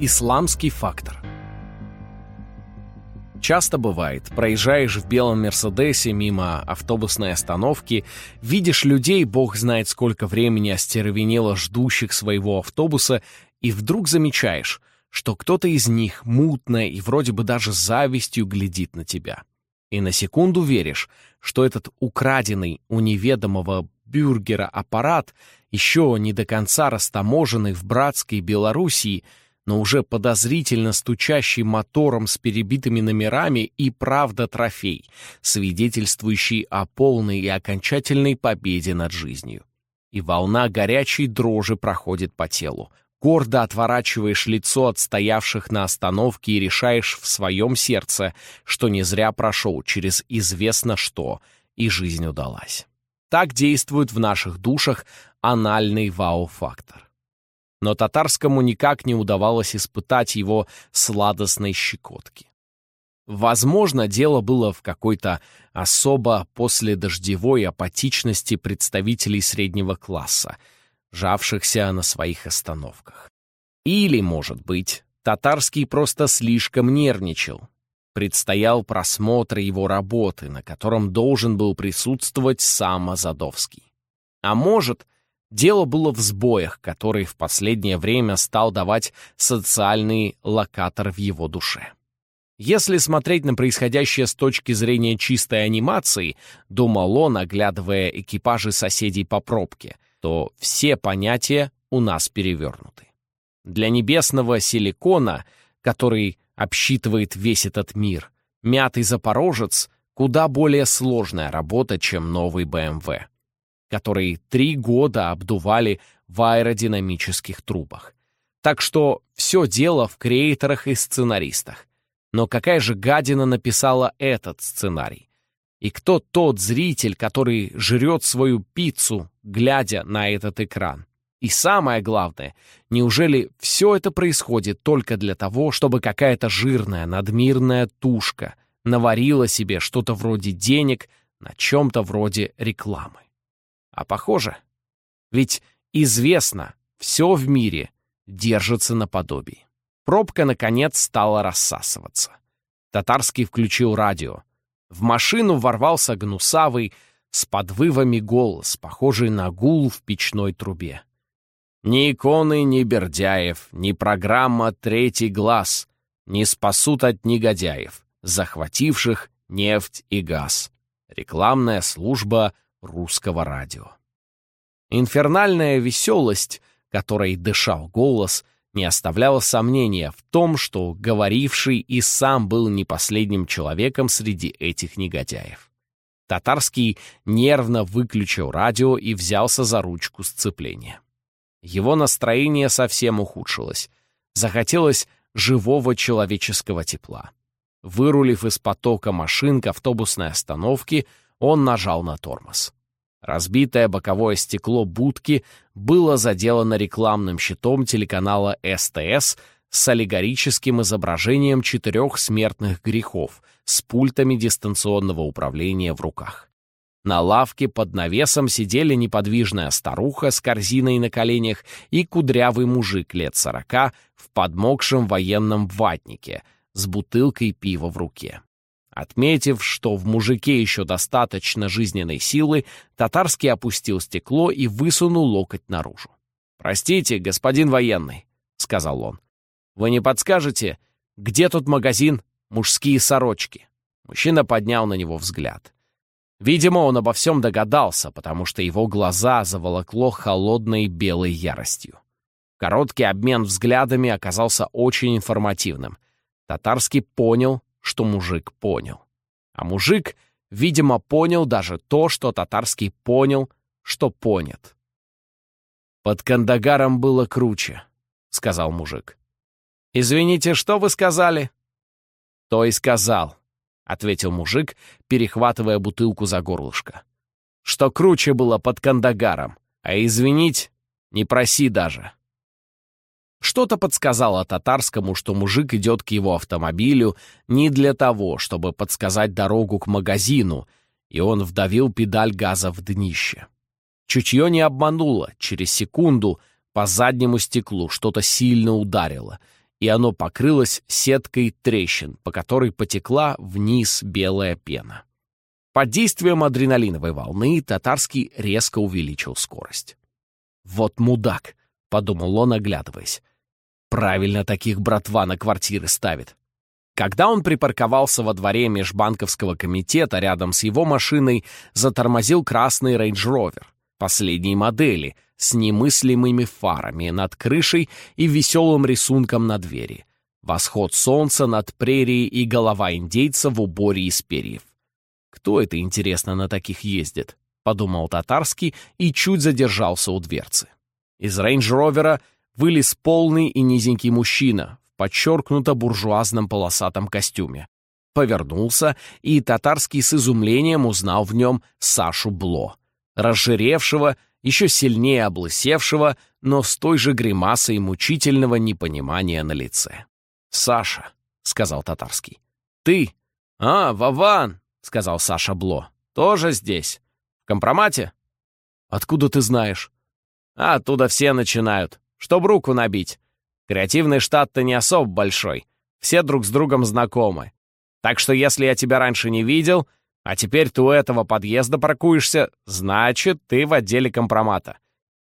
Исламский фактор Часто бывает, проезжаешь в белом Мерседесе мимо автобусной остановки, видишь людей, бог знает сколько времени остервенело ждущих своего автобуса, и вдруг замечаешь, что кто-то из них мутно и вроде бы даже завистью глядит на тебя. И на секунду веришь, что этот украденный у неведомого бюргера аппарат, еще не до конца растаможенный в братской Белоруссии, но уже подозрительно стучащий мотором с перебитыми номерами и правда трофей, свидетельствующий о полной и окончательной победе над жизнью. И волна горячей дрожи проходит по телу. Гордо отворачиваешь лицо от стоявших на остановке и решаешь в своем сердце, что не зря прошел через известно что, и жизнь удалась. Так действует в наших душах анальный вау-фактор. Но татарскому никак не удавалось испытать его сладостной щекотки. Возможно, дело было в какой-то особо последождевой апатичности представителей среднего класса, жавшихся на своих остановках. Или, может быть, татарский просто слишком нервничал, предстоял просмотр его работы, на котором должен был присутствовать сам Азадовский. А может, дело было в сбоях, которые в последнее время стал давать социальный локатор в его душе. Если смотреть на происходящее с точки зрения чистой анимации, думал он, оглядывая экипажи соседей по пробке, то все понятия у нас перевернуты. Для небесного силикона, который обсчитывает весь этот мир. Мятый запорожец — куда более сложная работа, чем новый БМВ, который три года обдували в аэродинамических трубах. Так что все дело в креаторах и сценаристах. Но какая же гадина написала этот сценарий? И кто тот зритель, который жрет свою пиццу, глядя на этот экран? И самое главное, неужели все это происходит только для того, чтобы какая-то жирная надмирная тушка наварила себе что-то вроде денег на чем-то вроде рекламы? А похоже, ведь известно, все в мире держится на подобии. Пробка, наконец, стала рассасываться. Татарский включил радио. В машину ворвался гнусавый, с подвывами голос, похожий на гул в печной трубе. Ни иконы, ни Бердяев, ни программа «Третий глаз» не спасут от негодяев, захвативших нефть и газ. Рекламная служба русского радио. Инфернальная веселость, которой дышал голос, не оставляла сомнения в том, что говоривший и сам был не последним человеком среди этих негодяев. Татарский нервно выключил радио и взялся за ручку сцепления. Его настроение совсем ухудшилось. Захотелось живого человеческого тепла. Вырулив из потока машин к автобусной остановке, он нажал на тормоз. Разбитое боковое стекло будки было заделано рекламным щитом телеканала СТС с аллегорическим изображением четырех смертных грехов с пультами дистанционного управления в руках. На лавке под навесом сидели неподвижная старуха с корзиной на коленях и кудрявый мужик лет сорока в подмокшем военном ватнике с бутылкой пива в руке. Отметив, что в мужике еще достаточно жизненной силы, татарский опустил стекло и высунул локоть наружу. «Простите, господин военный», — сказал он. «Вы не подскажете, где тут магазин «Мужские сорочки»?» Мужчина поднял на него взгляд. Видимо, он обо всем догадался, потому что его глаза заволокло холодной белой яростью. Короткий обмен взглядами оказался очень информативным. Татарский понял, что мужик понял. А мужик, видимо, понял даже то, что Татарский понял, что понят. «Под Кандагаром было круче», — сказал мужик. «Извините, что вы сказали?» «То и сказал», — ответил мужик, перехватывая бутылку за горлышко. «Что круче было под Кандагаром, а извинить не проси даже». Что-то подсказало татарскому, что мужик идет к его автомобилю не для того, чтобы подсказать дорогу к магазину, и он вдавил педаль газа в днище. Чутье не обмануло, через секунду по заднему стеклу что-то сильно ударило — и оно покрылось сеткой трещин, по которой потекла вниз белая пена. Под действием адреналиновой волны татарский резко увеличил скорость. «Вот мудак!» — подумал он, оглядываясь. «Правильно таких братва на квартиры ставит». Когда он припарковался во дворе межбанковского комитета рядом с его машиной, затормозил красный Range Rover последней модели с немыслимыми фарами над крышей и веселым рисунком на двери. Восход солнца над прерией и голова индейца в уборе из перьев. «Кто это, интересно, на таких ездит?» — подумал Татарский и чуть задержался у дверцы. Из рейндж-ровера вылез полный и низенький мужчина в подчеркнуто буржуазном полосатом костюме. Повернулся, и Татарский с изумлением узнал в нем Сашу Бло, разжиревшего, еще сильнее облысевшего, но с той же гримасой мучительного непонимания на лице. «Саша», — сказал Татарский, — «ты?» «А, Вован!» — сказал Саша Бло. «Тоже здесь? В компромате?» «Откуда ты знаешь?» «А оттуда все начинают. Чтоб руку набить. Креативный штат-то не особо большой. Все друг с другом знакомы. Так что если я тебя раньше не видел, а теперь ты у этого подъезда паркуешься, значит, ты в отделе компромата.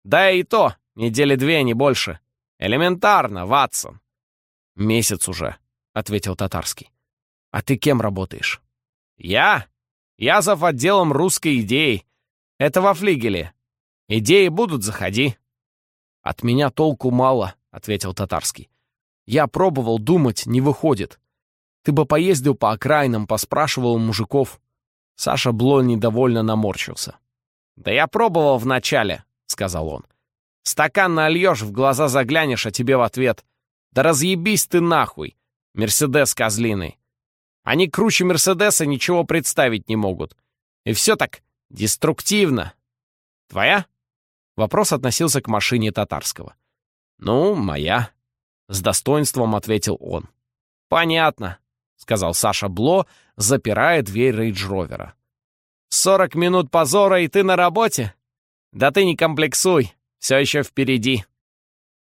Да и то, недели две, не больше. Элементарно, Ватсон». «Месяц уже», — ответил Татарский. «А ты кем работаешь?» «Я? Я зав. отделом русской идеи. Это во флигеле. Идеи будут, заходи». «От меня толку мало», — ответил Татарский. «Я пробовал думать, не выходит. Ты бы поездил по окраинам, поспрашивал мужиков». Саша Бло недовольно наморщился. «Да я пробовал вначале», — сказал он. «Стакан нальешь, в глаза заглянешь, а тебе в ответ. Да разъебись ты нахуй, Мерседес козлиный. Они круче Мерседеса ничего представить не могут. И все так деструктивно. Твоя? Вопрос относился к машине татарского. «Ну, моя», — с достоинством ответил он. «Понятно», — сказал Саша Бло, запирая дверь рейдж-ровера. «Сорок минут позора, и ты на работе? Да ты не комплексуй, все еще впереди».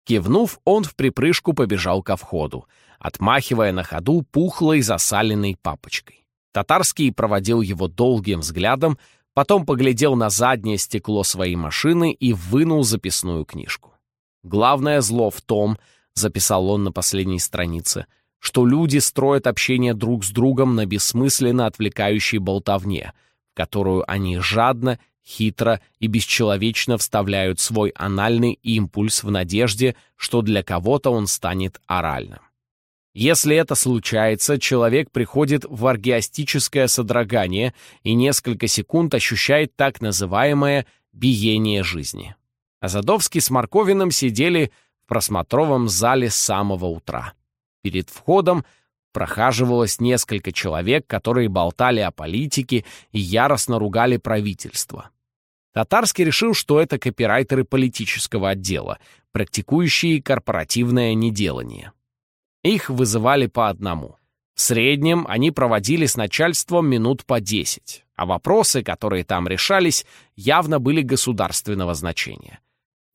Кивнув, он в припрыжку побежал ко входу, отмахивая на ходу пухлой засаленной папочкой. Татарский проводил его долгим взглядом, потом поглядел на заднее стекло своей машины и вынул записную книжку. «Главное зло в том, — записал он на последней странице, — что люди строят общение друг с другом на бессмысленно отвлекающей болтовне, в которую они жадно хитро и бесчеловечно вставляют свой анальный импульс в надежде, что для кого-то он станет оральным. Если это случается, человек приходит в оргиастическое содрогание и несколько секунд ощущает так называемое «биение жизни». Азадовский с Марковиным сидели в просмотровом зале с самого утра. Перед входом прохаживалось несколько человек, которые болтали о политике и яростно ругали правительство. Татарский решил, что это копирайтеры политического отдела, практикующие корпоративное неделание. Их вызывали по одному. В среднем они проводили с начальством минут по 10, а вопросы, которые там решались, явно были государственного значения.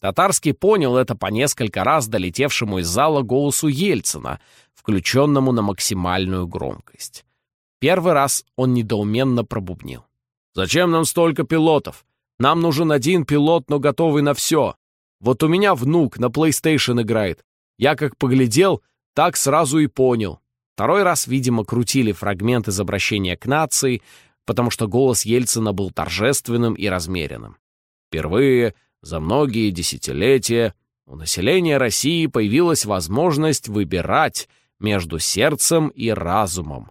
Татарский понял это по несколько раз долетевшему из зала голосу Ельцина, включенному на максимальную громкость. Первый раз он недоуменно пробубнил. «Зачем нам столько пилотов? Нам нужен один пилот, но готовый на все. Вот у меня внук на PlayStation играет. Я как поглядел, так сразу и понял. Второй раз, видимо, крутили фрагмент из обращения к нации, потому что голос Ельцина был торжественным и размеренным. Впервые за многие десятилетия у населения России появилась возможность выбирать между сердцем и разумом,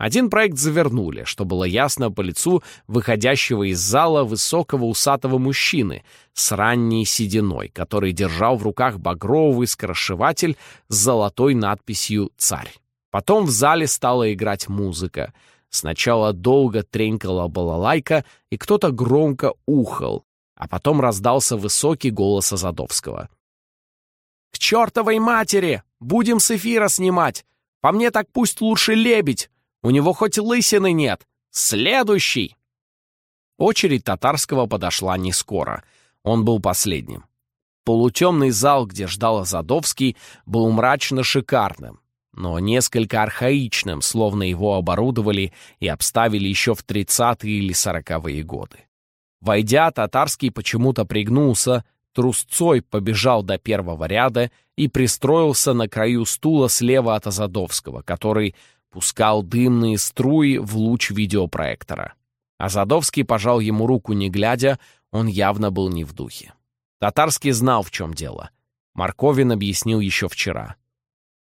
один проект завернули, что было ясно по лицу выходящего из зала высокого усатого мужчины с ранней сединой, который держал в руках багровый скоросшиватель с золотой надписью «Царь». Потом в зале стала играть музыка. Сначала долго тренькала балалайка, и кто-то громко ухал, а потом раздался высокий голос Азадовского. «К чертовой матери! Будем с эфира снимать! По мне так пусть лучше лебедь! У него хоть лысины нет. Следующий!» Очередь татарского подошла не скоро. Он был последним. Полутемный зал, где ждал Азадовский, был мрачно шикарным, но несколько архаичным, словно его оборудовали и обставили еще в 30-е или 40-е годы. Войдя, Татарский почему-то пригнулся, трусцой побежал до первого ряда и пристроился на краю стула слева от Азадовского, который пускал дымные струи в луч видеопроектора. Азадовский пожал ему руку не глядя, он явно был не в духе. Татарский знал, в чем дело. Марковин объяснил еще вчера.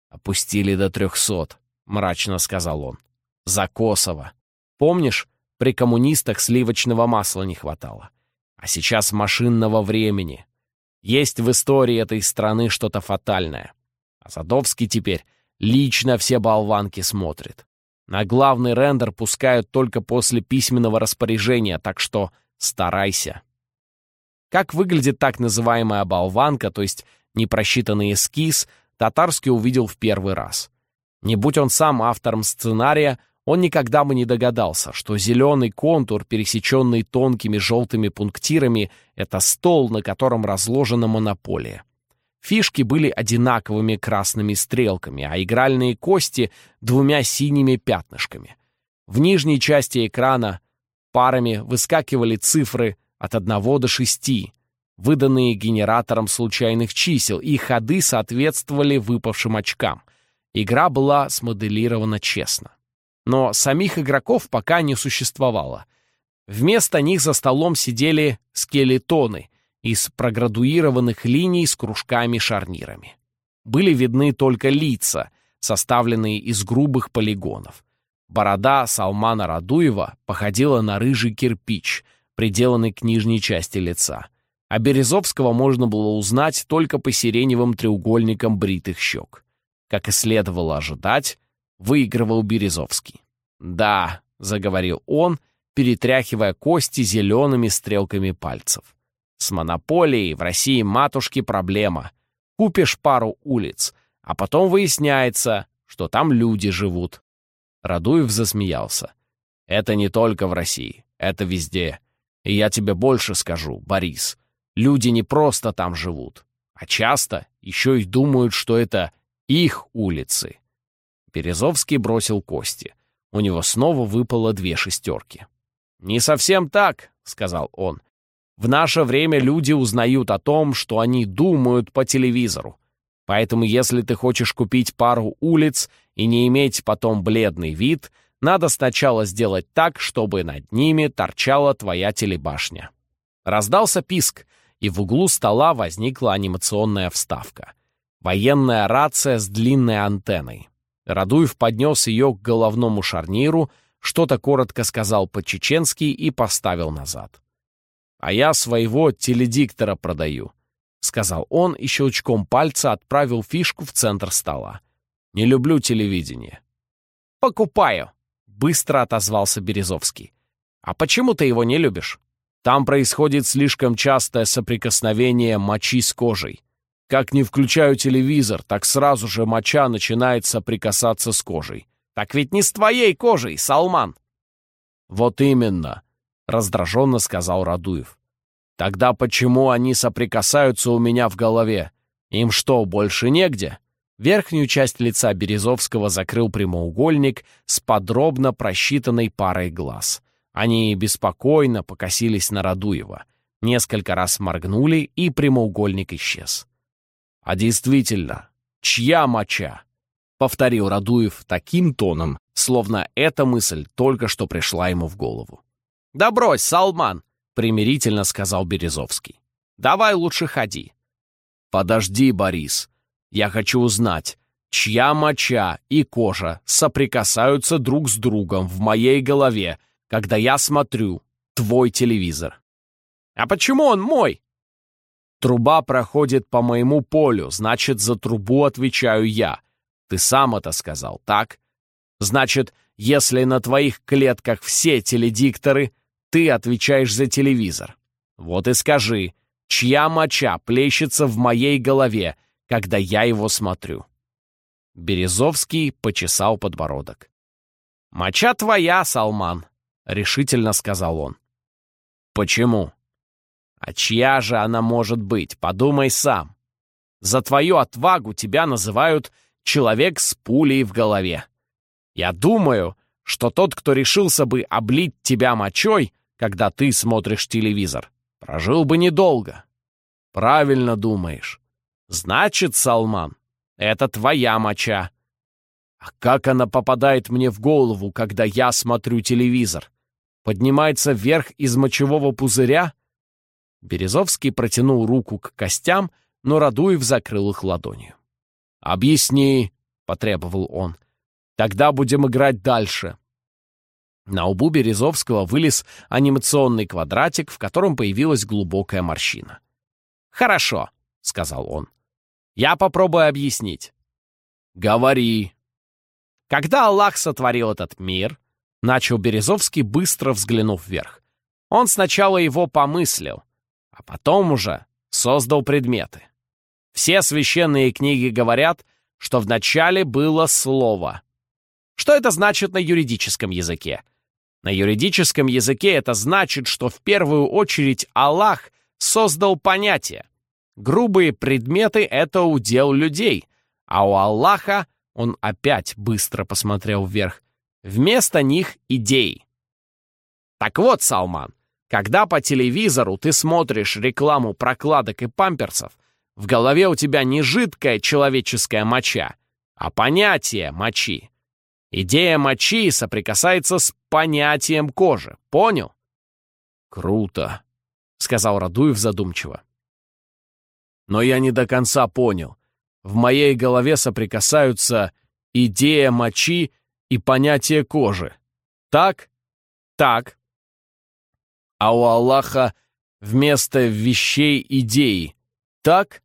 «Опустили до трехсот», — мрачно сказал он. «За Косово. Помнишь, при коммунистах сливочного масла не хватало. А сейчас машинного времени. Есть в истории этой страны что-то фатальное. А Садовский теперь лично все болванки смотрит. На главный рендер пускают только после письменного распоряжения, так что старайся. Как выглядит так называемая болванка, то есть непросчитанный эскиз, Татарский увидел в первый раз. Не будь он сам автором сценария, он никогда бы не догадался, что зеленый контур, пересеченный тонкими желтыми пунктирами, это стол, на котором разложена монополия. Фишки были одинаковыми красными стрелками, а игральные кости — двумя синими пятнышками. В нижней части экрана парами выскакивали цифры от 1 до 6, выданные генератором случайных чисел, и ходы соответствовали выпавшим очкам. Игра была смоделирована честно. Но самих игроков пока не существовало. Вместо них за столом сидели скелетоны из проградуированных линий с кружками-шарнирами. Были видны только лица, составленные из грубых полигонов. Борода Салмана Радуева походила на рыжий кирпич, приделанный к нижней части лица. А Березовского можно было узнать только по сиреневым треугольникам бритых щек. Как и следовало ожидать, выигрывал Березовский. «Да», — заговорил он, перетряхивая кости зелеными стрелками пальцев. «С монополией в России матушки проблема. Купишь пару улиц, а потом выясняется, что там люди живут». Радуев засмеялся. «Это не только в России, это везде. И я тебе больше скажу, Борис. Люди не просто там живут, а часто еще и думают, что это их улицы. Березовский бросил кости. У него снова выпало две шестерки. «Не совсем так», — сказал он. «В наше время люди узнают о том, что они думают по телевизору. Поэтому если ты хочешь купить пару улиц и не иметь потом бледный вид, надо сначала сделать так, чтобы над ними торчала твоя телебашня». Раздался писк, и в углу стола возникла анимационная вставка. Военная рация с длинной антенной. Радуев поднес ее к головному шарниру, что-то коротко сказал по-чеченски и поставил назад. «А я своего теледиктора продаю», — сказал он и щелчком пальца отправил фишку в центр стола. «Не люблю телевидение». «Покупаю», — быстро отозвался Березовский. «А почему ты его не любишь?» «Там происходит слишком частое соприкосновение мочи с кожей. Как не включаю телевизор, так сразу же моча начинает соприкасаться с кожей. Так ведь не с твоей кожей, Салман. Вот именно, раздраженно сказал Радуев. Тогда почему они соприкасаются у меня в голове? Им что, больше негде? Верхнюю часть лица Березовского закрыл прямоугольник с подробно просчитанной парой глаз. Они беспокойно покосились на Радуева. Несколько раз моргнули, и прямоугольник исчез. «А действительно, чья моча?» — повторил Радуев таким тоном, словно эта мысль только что пришла ему в голову. «Да брось, Салман!» — примирительно сказал Березовский. «Давай лучше ходи». «Подожди, Борис. Я хочу узнать, чья моча и кожа соприкасаются друг с другом в моей голове, когда я смотрю твой телевизор». «А почему он мой?» Труба проходит по моему полю, значит, за трубу отвечаю я. Ты сам это сказал, так? Значит, если на твоих клетках все теледикторы, ты отвечаешь за телевизор. Вот и скажи, чья моча плещется в моей голове, когда я его смотрю?» Березовский почесал подбородок. «Моча твоя, Салман», — решительно сказал он. «Почему?» А чья же она может быть? Подумай сам. За твою отвагу тебя называют «человек с пулей в голове». Я думаю, что тот, кто решился бы облить тебя мочой, когда ты смотришь телевизор, прожил бы недолго. Правильно думаешь. Значит, Салман, это твоя моча. А как она попадает мне в голову, когда я смотрю телевизор? Поднимается вверх из мочевого пузыря? Березовский протянул руку к костям, но Радуев закрыл их ладонью. «Объясни», — потребовал он. «Тогда будем играть дальше». На убу Березовского вылез анимационный квадратик, в котором появилась глубокая морщина. «Хорошо», — сказал он. «Я попробую объяснить». «Говори». Когда Аллах сотворил этот мир, начал Березовский, быстро взглянув вверх. Он сначала его помыслил, а потом уже создал предметы. Все священные книги говорят, что вначале было слово. Что это значит на юридическом языке? На юридическом языке это значит, что в первую очередь Аллах создал понятие. Грубые предметы — это удел людей, а у Аллаха, он опять быстро посмотрел вверх, вместо них идей. Так вот, Салман, когда по телевизору ты смотришь рекламу прокладок и памперсов, в голове у тебя не жидкая человеческая моча, а понятие мочи. Идея мочи соприкасается с понятием кожи. Понял? Круто, сказал Радуев задумчиво. Но я не до конца понял. В моей голове соприкасаются идея мочи и понятие кожи. Так? Так, а у Аллаха вместо вещей идеи. Так?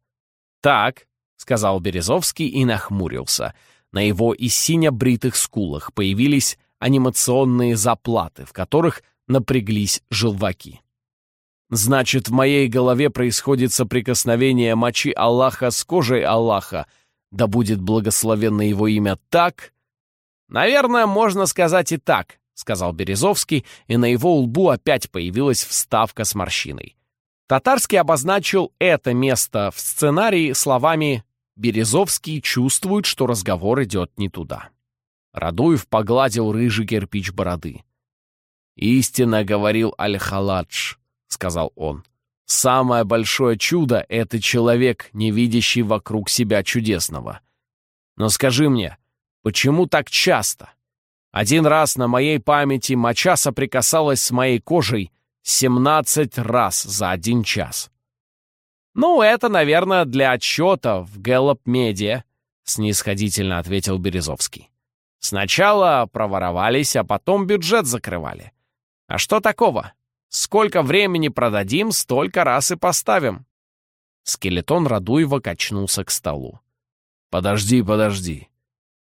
Так, сказал Березовский и нахмурился. На его и синя бритых скулах появились анимационные заплаты, в которых напряглись желваки. Значит, в моей голове происходит соприкосновение мочи Аллаха с кожей Аллаха. Да будет благословенно его имя так? Наверное, можно сказать и так, сказал Березовский, и на его лбу опять появилась вставка с морщиной. Татарский обозначил это место в сценарии словами «Березовский чувствует, что разговор идет не туда». Радуев погладил рыжий кирпич бороды. «Истинно говорил Аль-Халадж», — сказал он. «Самое большое чудо — это человек, не видящий вокруг себя чудесного. Но скажи мне, почему так часто?» Один раз на моей памяти моча соприкасалась с моей кожей 17 раз за один час. «Ну, это, наверное, для отчета в Гэллоп Медиа», — снисходительно ответил Березовский. «Сначала проворовались, а потом бюджет закрывали. А что такого? Сколько времени продадим, столько раз и поставим». Скелетон Радуева качнулся к столу. «Подожди, подожди.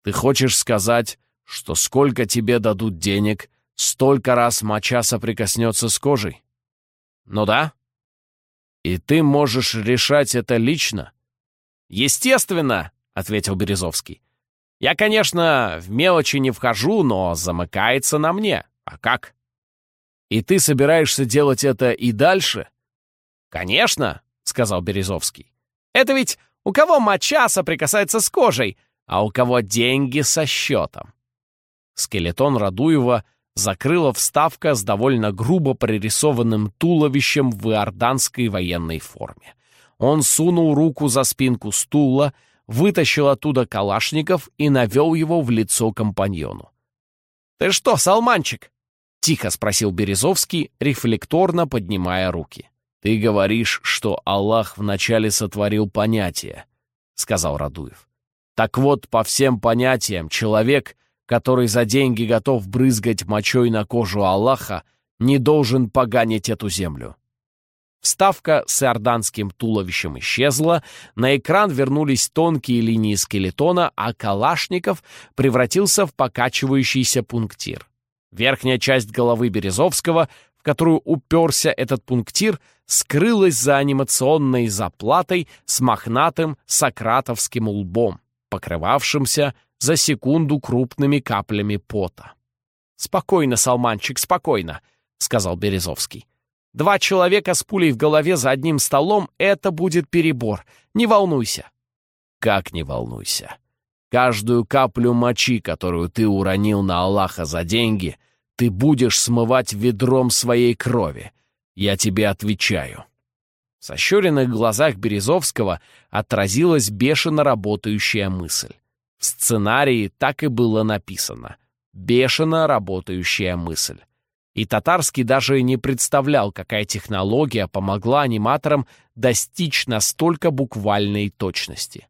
Ты хочешь сказать, что сколько тебе дадут денег, столько раз моча соприкоснется с кожей. Ну да. И ты можешь решать это лично? Естественно, ответил Березовский. Я, конечно, в мелочи не вхожу, но замыкается на мне. А как? И ты собираешься делать это и дальше? Конечно, сказал Березовский. Это ведь у кого моча соприкасается с кожей, а у кого деньги со счетом. Скелетон Радуева закрыла вставка с довольно грубо прорисованным туловищем в иорданской военной форме. Он сунул руку за спинку стула, вытащил оттуда калашников и навел его в лицо компаньону. «Ты что, салманчик?» — тихо спросил Березовский, рефлекторно поднимая руки. «Ты говоришь, что Аллах вначале сотворил понятие», — сказал Радуев. «Так вот, по всем понятиям, человек — который за деньги готов брызгать мочой на кожу Аллаха, не должен поганить эту землю. Вставка с иорданским туловищем исчезла, на экран вернулись тонкие линии скелетона, а Калашников превратился в покачивающийся пунктир. Верхняя часть головы Березовского, в которую уперся этот пунктир, скрылась за анимационной заплатой с мохнатым сократовским лбом, покрывавшимся за секунду крупными каплями пота. «Спокойно, Салманчик, спокойно», — сказал Березовский. Два человека с пулей в голове за одним столом — это будет перебор. Не волнуйся». «Как не волнуйся? Каждую каплю мочи, которую ты уронил на Аллаха за деньги, ты будешь смывать ведром своей крови. Я тебе отвечаю». В сощуренных глазах Березовского отразилась бешено работающая мысль. В сценарии так и было написано. Бешено работающая мысль. И Татарский даже не представлял, какая технология помогла аниматорам достичь настолько буквальной точности.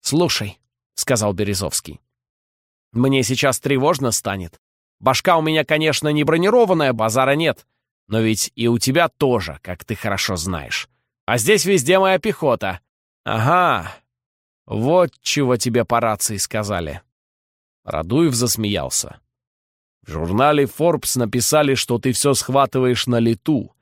«Слушай», — сказал Березовский, — «мне сейчас тревожно станет. Башка у меня, конечно, не бронированная, базара нет. Но ведь и у тебя тоже, как ты хорошо знаешь. А здесь везде моя пехота. Ага, вот чего тебе по рации сказали». Радуев засмеялся. В журнале Forbes написали, что ты все схватываешь на лету.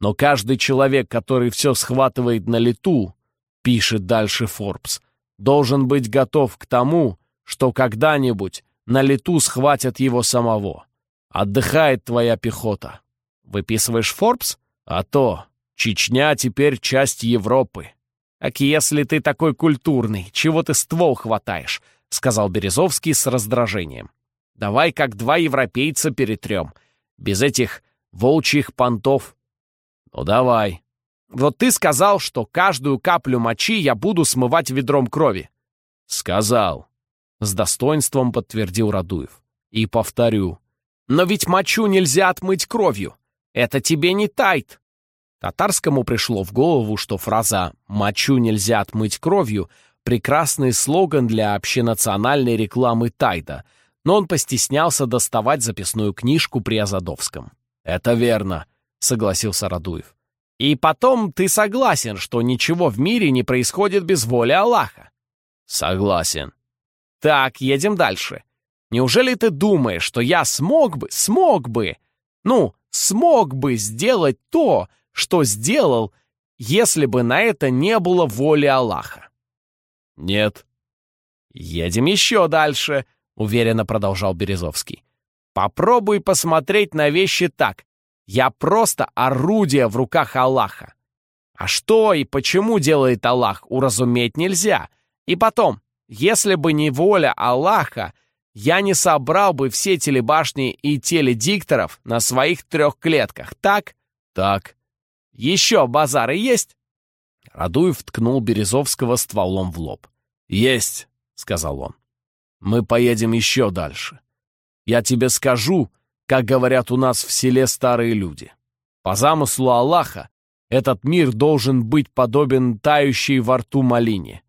Но каждый человек, который все схватывает на лету, пишет дальше Forbes, должен быть готов к тому, что когда-нибудь на лету схватят его самого. Отдыхает твоя пехота. Выписываешь Forbes? А то, Чечня теперь часть Европы. «Так если ты такой культурный, чего ты ствол хватаешь?» — сказал Березовский с раздражением. Давай как два европейца перетрем. Без этих волчьих понтов. Ну давай. Вот ты сказал, что каждую каплю мочи я буду смывать ведром крови. Сказал. С достоинством подтвердил Радуев. И повторю. Но ведь мочу нельзя отмыть кровью. Это тебе не тайт. Татарскому пришло в голову, что фраза «мочу нельзя отмыть кровью» — прекрасный слоган для общенациональной рекламы Тайда — но он постеснялся доставать записную книжку при Азадовском. «Это верно», — согласился Радуев. «И потом ты согласен, что ничего в мире не происходит без воли Аллаха?» «Согласен». «Так, едем дальше. Неужели ты думаешь, что я смог бы, смог бы, ну, смог бы сделать то, что сделал, если бы на это не было воли Аллаха?» «Нет». «Едем еще дальше», уверенно продолжал Березовский. Попробуй посмотреть на вещи так. Я просто орудие в руках Аллаха. А что и почему делает Аллах, уразуметь нельзя. И потом, если бы не воля Аллаха, я не собрал бы все телебашни и теледикторов на своих трех клетках, так? Так. Еще базары есть? Радуев ткнул Березовского стволом в лоб. «Есть», — сказал он. Мы поедем еще дальше. Я тебе скажу, как говорят у нас в селе старые люди. По замыслу Аллаха, этот мир должен быть подобен тающей во рту малине.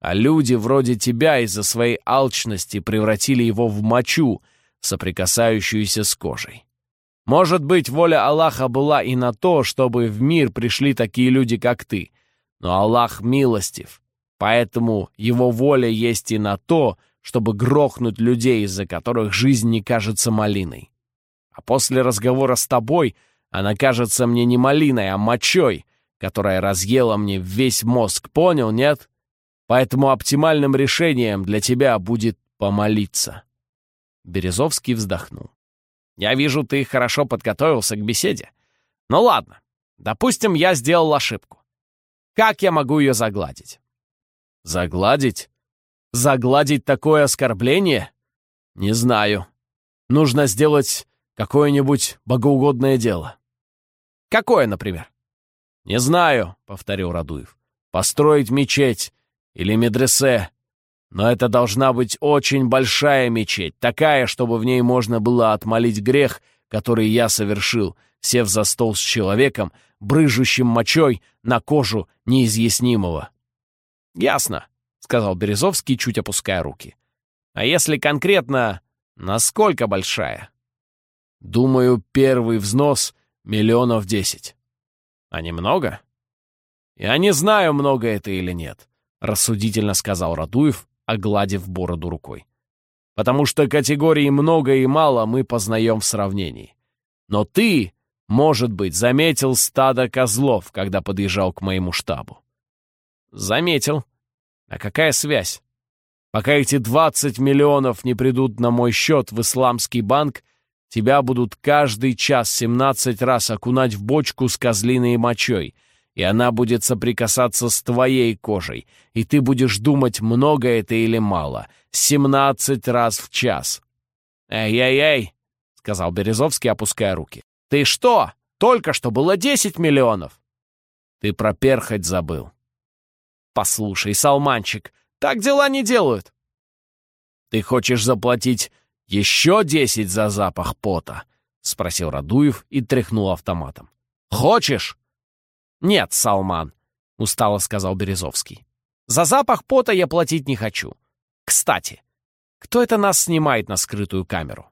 А люди вроде тебя из-за своей алчности превратили его в мочу, соприкасающуюся с кожей. Может быть, воля Аллаха была и на то, чтобы в мир пришли такие люди, как ты. Но Аллах милостив, поэтому его воля есть и на то, чтобы грохнуть людей, из-за которых жизнь не кажется малиной. А после разговора с тобой она кажется мне не малиной, а мочой, которая разъела мне весь мозг, понял, нет? Поэтому оптимальным решением для тебя будет помолиться». Березовский вздохнул. «Я вижу, ты хорошо подготовился к беседе. Ну ладно, допустим, я сделал ошибку. Как я могу ее загладить?» «Загладить?» Загладить такое оскорбление? Не знаю. Нужно сделать какое-нибудь богоугодное дело. Какое, например? Не знаю, повторил Радуев. Построить мечеть или медресе. Но это должна быть очень большая мечеть, такая, чтобы в ней можно было отмолить грех, который я совершил, сев за стол с человеком, брыжущим мочой на кожу неизъяснимого. Ясно сказал Березовский, чуть опуская руки. А если конкретно, насколько большая? Думаю, первый взнос миллионов десять. А немного? Я не знаю, много это или нет, рассудительно сказал Радуев, огладив бороду рукой. Потому что категории много и мало мы познаем в сравнении. Но ты, может быть, заметил стадо козлов, когда подъезжал к моему штабу. Заметил, а какая связь? Пока эти 20 миллионов не придут на мой счет в исламский банк, Тебя будут каждый час 17 раз окунать в бочку с козлиной мочой, и она будет соприкасаться с твоей кожей, и ты будешь думать, много это или мало. 17 раз в час. «Эй-эй-эй!» — сказал Березовский, опуская руки. «Ты что? Только что было 10 миллионов!» «Ты про перхоть забыл». «Послушай, Салманчик, так дела не делают». «Ты хочешь заплатить еще десять за запах пота?» — спросил Радуев и тряхнул автоматом. «Хочешь?» «Нет, Салман», — устало сказал Березовский. «За запах пота я платить не хочу. Кстати, кто это нас снимает на скрытую камеру?»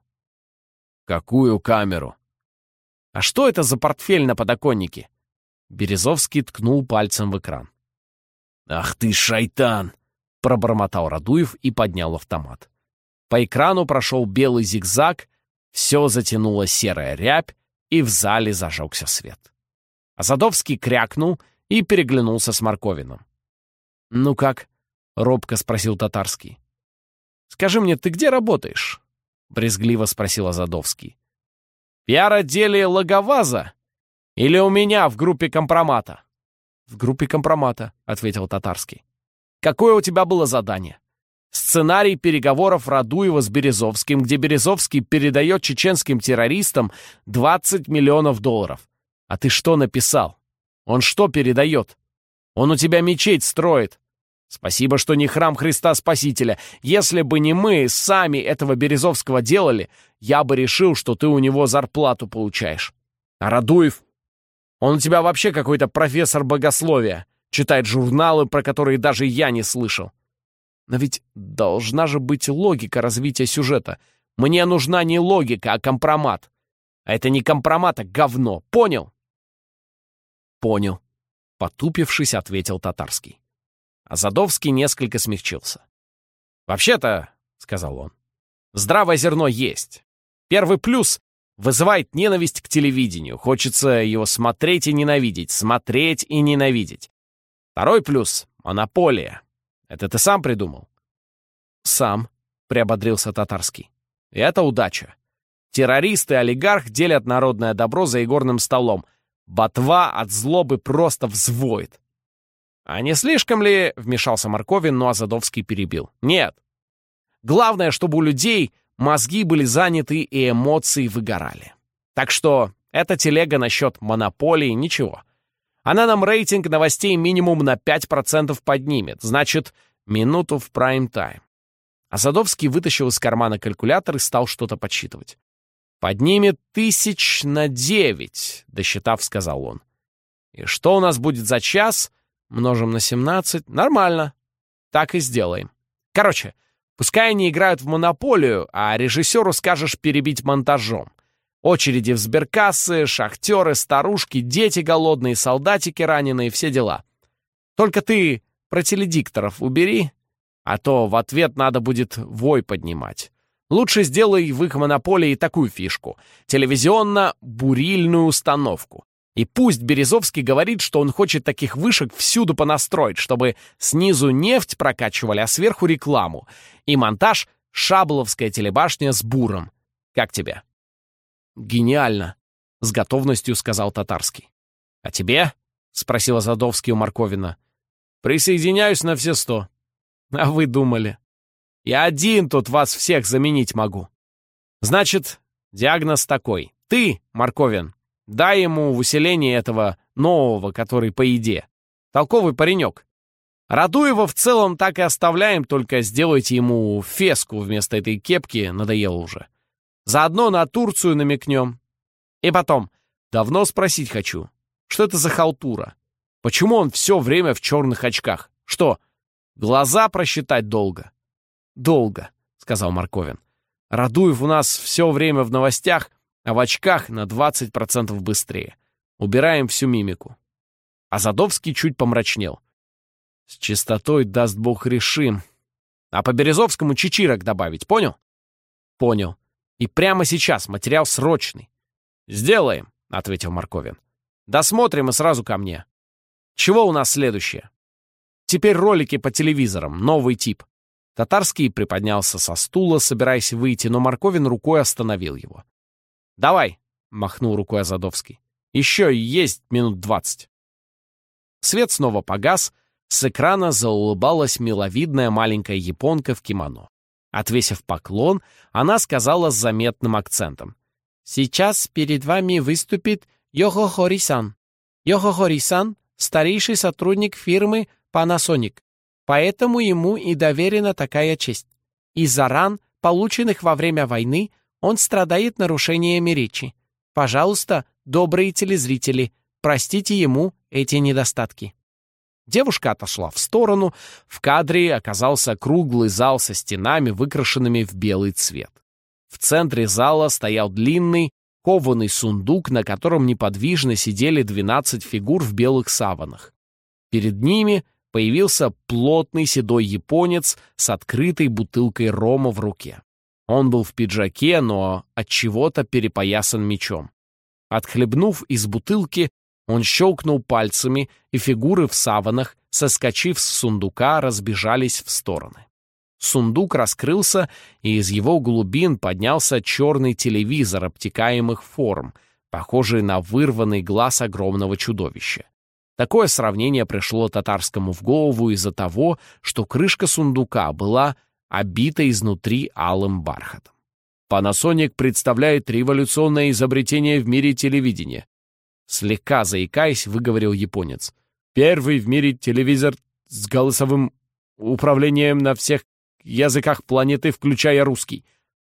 «Какую камеру?» «А что это за портфель на подоконнике?» Березовский ткнул пальцем в экран. «Ах ты, шайтан!» — пробормотал Радуев и поднял автомат. По экрану прошел белый зигзаг, все затянула серая рябь, и в зале зажегся свет. Азадовский крякнул и переглянулся с Марковиным. «Ну как?» — робко спросил Татарский. «Скажи мне, ты где работаешь?» — брезгливо спросил Азадовский. «В пиар-отделе Логоваза? Или у меня в группе компромата?» «В группе компромата», — ответил Татарский. «Какое у тебя было задание?» Сценарий переговоров Радуева с Березовским, где Березовский передает чеченским террористам 20 миллионов долларов. А ты что написал? Он что передает? Он у тебя мечеть строит. Спасибо, что не храм Христа Спасителя. Если бы не мы сами этого Березовского делали, я бы решил, что ты у него зарплату получаешь. А Радуев? Он у тебя вообще какой-то профессор богословия. Читает журналы, про которые даже я не слышал. Но ведь должна же быть логика развития сюжета. Мне нужна не логика, а компромат. А это не компромат, а говно. Понял? Понял. Потупившись, ответил Татарский. А Задовский несколько смягчился. «Вообще-то», — сказал он, — «здравое зерно есть. Первый плюс — вызывает ненависть к телевидению. Хочется его смотреть и ненавидеть, смотреть и ненавидеть. Второй плюс — монополия. Это ты сам придумал?» «Сам», — приободрился Татарский. «И это удача. Террористы и олигарх делят народное добро за игорным столом. Ботва от злобы просто взвоет. «А не слишком ли...» — вмешался Марковин, но Азадовский перебил. «Нет. Главное, чтобы у людей мозги были заняты и эмоции выгорали. Так что эта телега насчет монополии — ничего. Она нам рейтинг новостей минимум на 5% поднимет. Значит, минуту в прайм-тайм. А Садовский вытащил из кармана калькулятор и стал что-то подсчитывать. «Поднимет тысяч на девять», — досчитав, сказал он. «И что у нас будет за час? Множим на семнадцать. Нормально. Так и сделаем. Короче, пускай они играют в монополию, а режиссеру скажешь перебить монтажом. Очереди в сберкассы, шахтеры, старушки, дети голодные, солдатики раненые, все дела. Только ты про теледикторов убери, а то в ответ надо будет вой поднимать. Лучше сделай в их монополии такую фишку — телевизионно-бурильную установку. И пусть Березовский говорит, что он хочет таких вышек всюду понастроить, чтобы снизу нефть прокачивали, а сверху рекламу. И монтаж — шабловская телебашня с буром. Как тебе? «Гениально!» — с готовностью сказал Татарский. «А тебе?» — спросил Задовский у Марковина. «Присоединяюсь на все сто». «А вы думали?» «Я один тут вас всех заменить могу». «Значит, диагноз такой. Ты, Марковин, дай ему в усиление этого нового, который по еде. Толковый паренек. Радуева в целом так и оставляем, только сделайте ему феску вместо этой кепки, надоело уже. Заодно на Турцию намекнем. И потом, давно спросить хочу, что это за халтура? Почему он все время в черных очках? Что, глаза просчитать долго? Долго, сказал Марковин. Радуев у нас все время в новостях, а в очках на 20% быстрее. Убираем всю мимику. А Задовский чуть помрачнел. С чистотой, даст бог, решим. А по Березовскому чечирок добавить, понял? Понял. И прямо сейчас материал срочный. «Сделаем», — ответил Марковин. «Досмотрим и сразу ко мне. Чего у нас следующее?» «Теперь ролики по телевизорам, новый тип». Татарский приподнялся со стула, собираясь выйти, но Марковин рукой остановил его. «Давай!» — махнул рукой Азадовский. «Еще есть минут двадцать». Свет снова погас, с экрана заулыбалась миловидная маленькая японка в кимоно. Отвесив поклон, она сказала с заметным акцентом. «Сейчас перед вами выступит Йохо Хорисан. Йохо Хорисан — старейший сотрудник фирмы Panasonic, поэтому ему и доверена такая честь. Из-за ран, полученных во время войны, он страдает нарушениями речи. Пожалуйста, добрые телезрители, простите ему эти недостатки. Девушка отошла в сторону. В кадре оказался круглый зал со стенами, выкрашенными в белый цвет. В центре зала стоял длинный, кованый сундук, на котором неподвижно сидели 12 фигур в белых саванах. Перед ними появился плотный седой японец с открытой бутылкой рома в руке. Он был в пиджаке, но от чего-то перепоясан мечом. Отхлебнув из бутылки, он щелкнул пальцами, и фигуры в саванах, соскочив с сундука, разбежались в стороны. Сундук раскрылся, и из его глубин поднялся черный телевизор обтекаемых форм, похожий на вырванный глаз огромного чудовища. Такое сравнение пришло татарскому в голову из-за того, что крышка сундука была обита изнутри алым бархатом. Panasonic представляет революционное изобретение в мире телевидения. Слегка заикаясь, выговорил японец. Первый в мире телевизор с голосовым управлением на всех языках планеты, включая русский.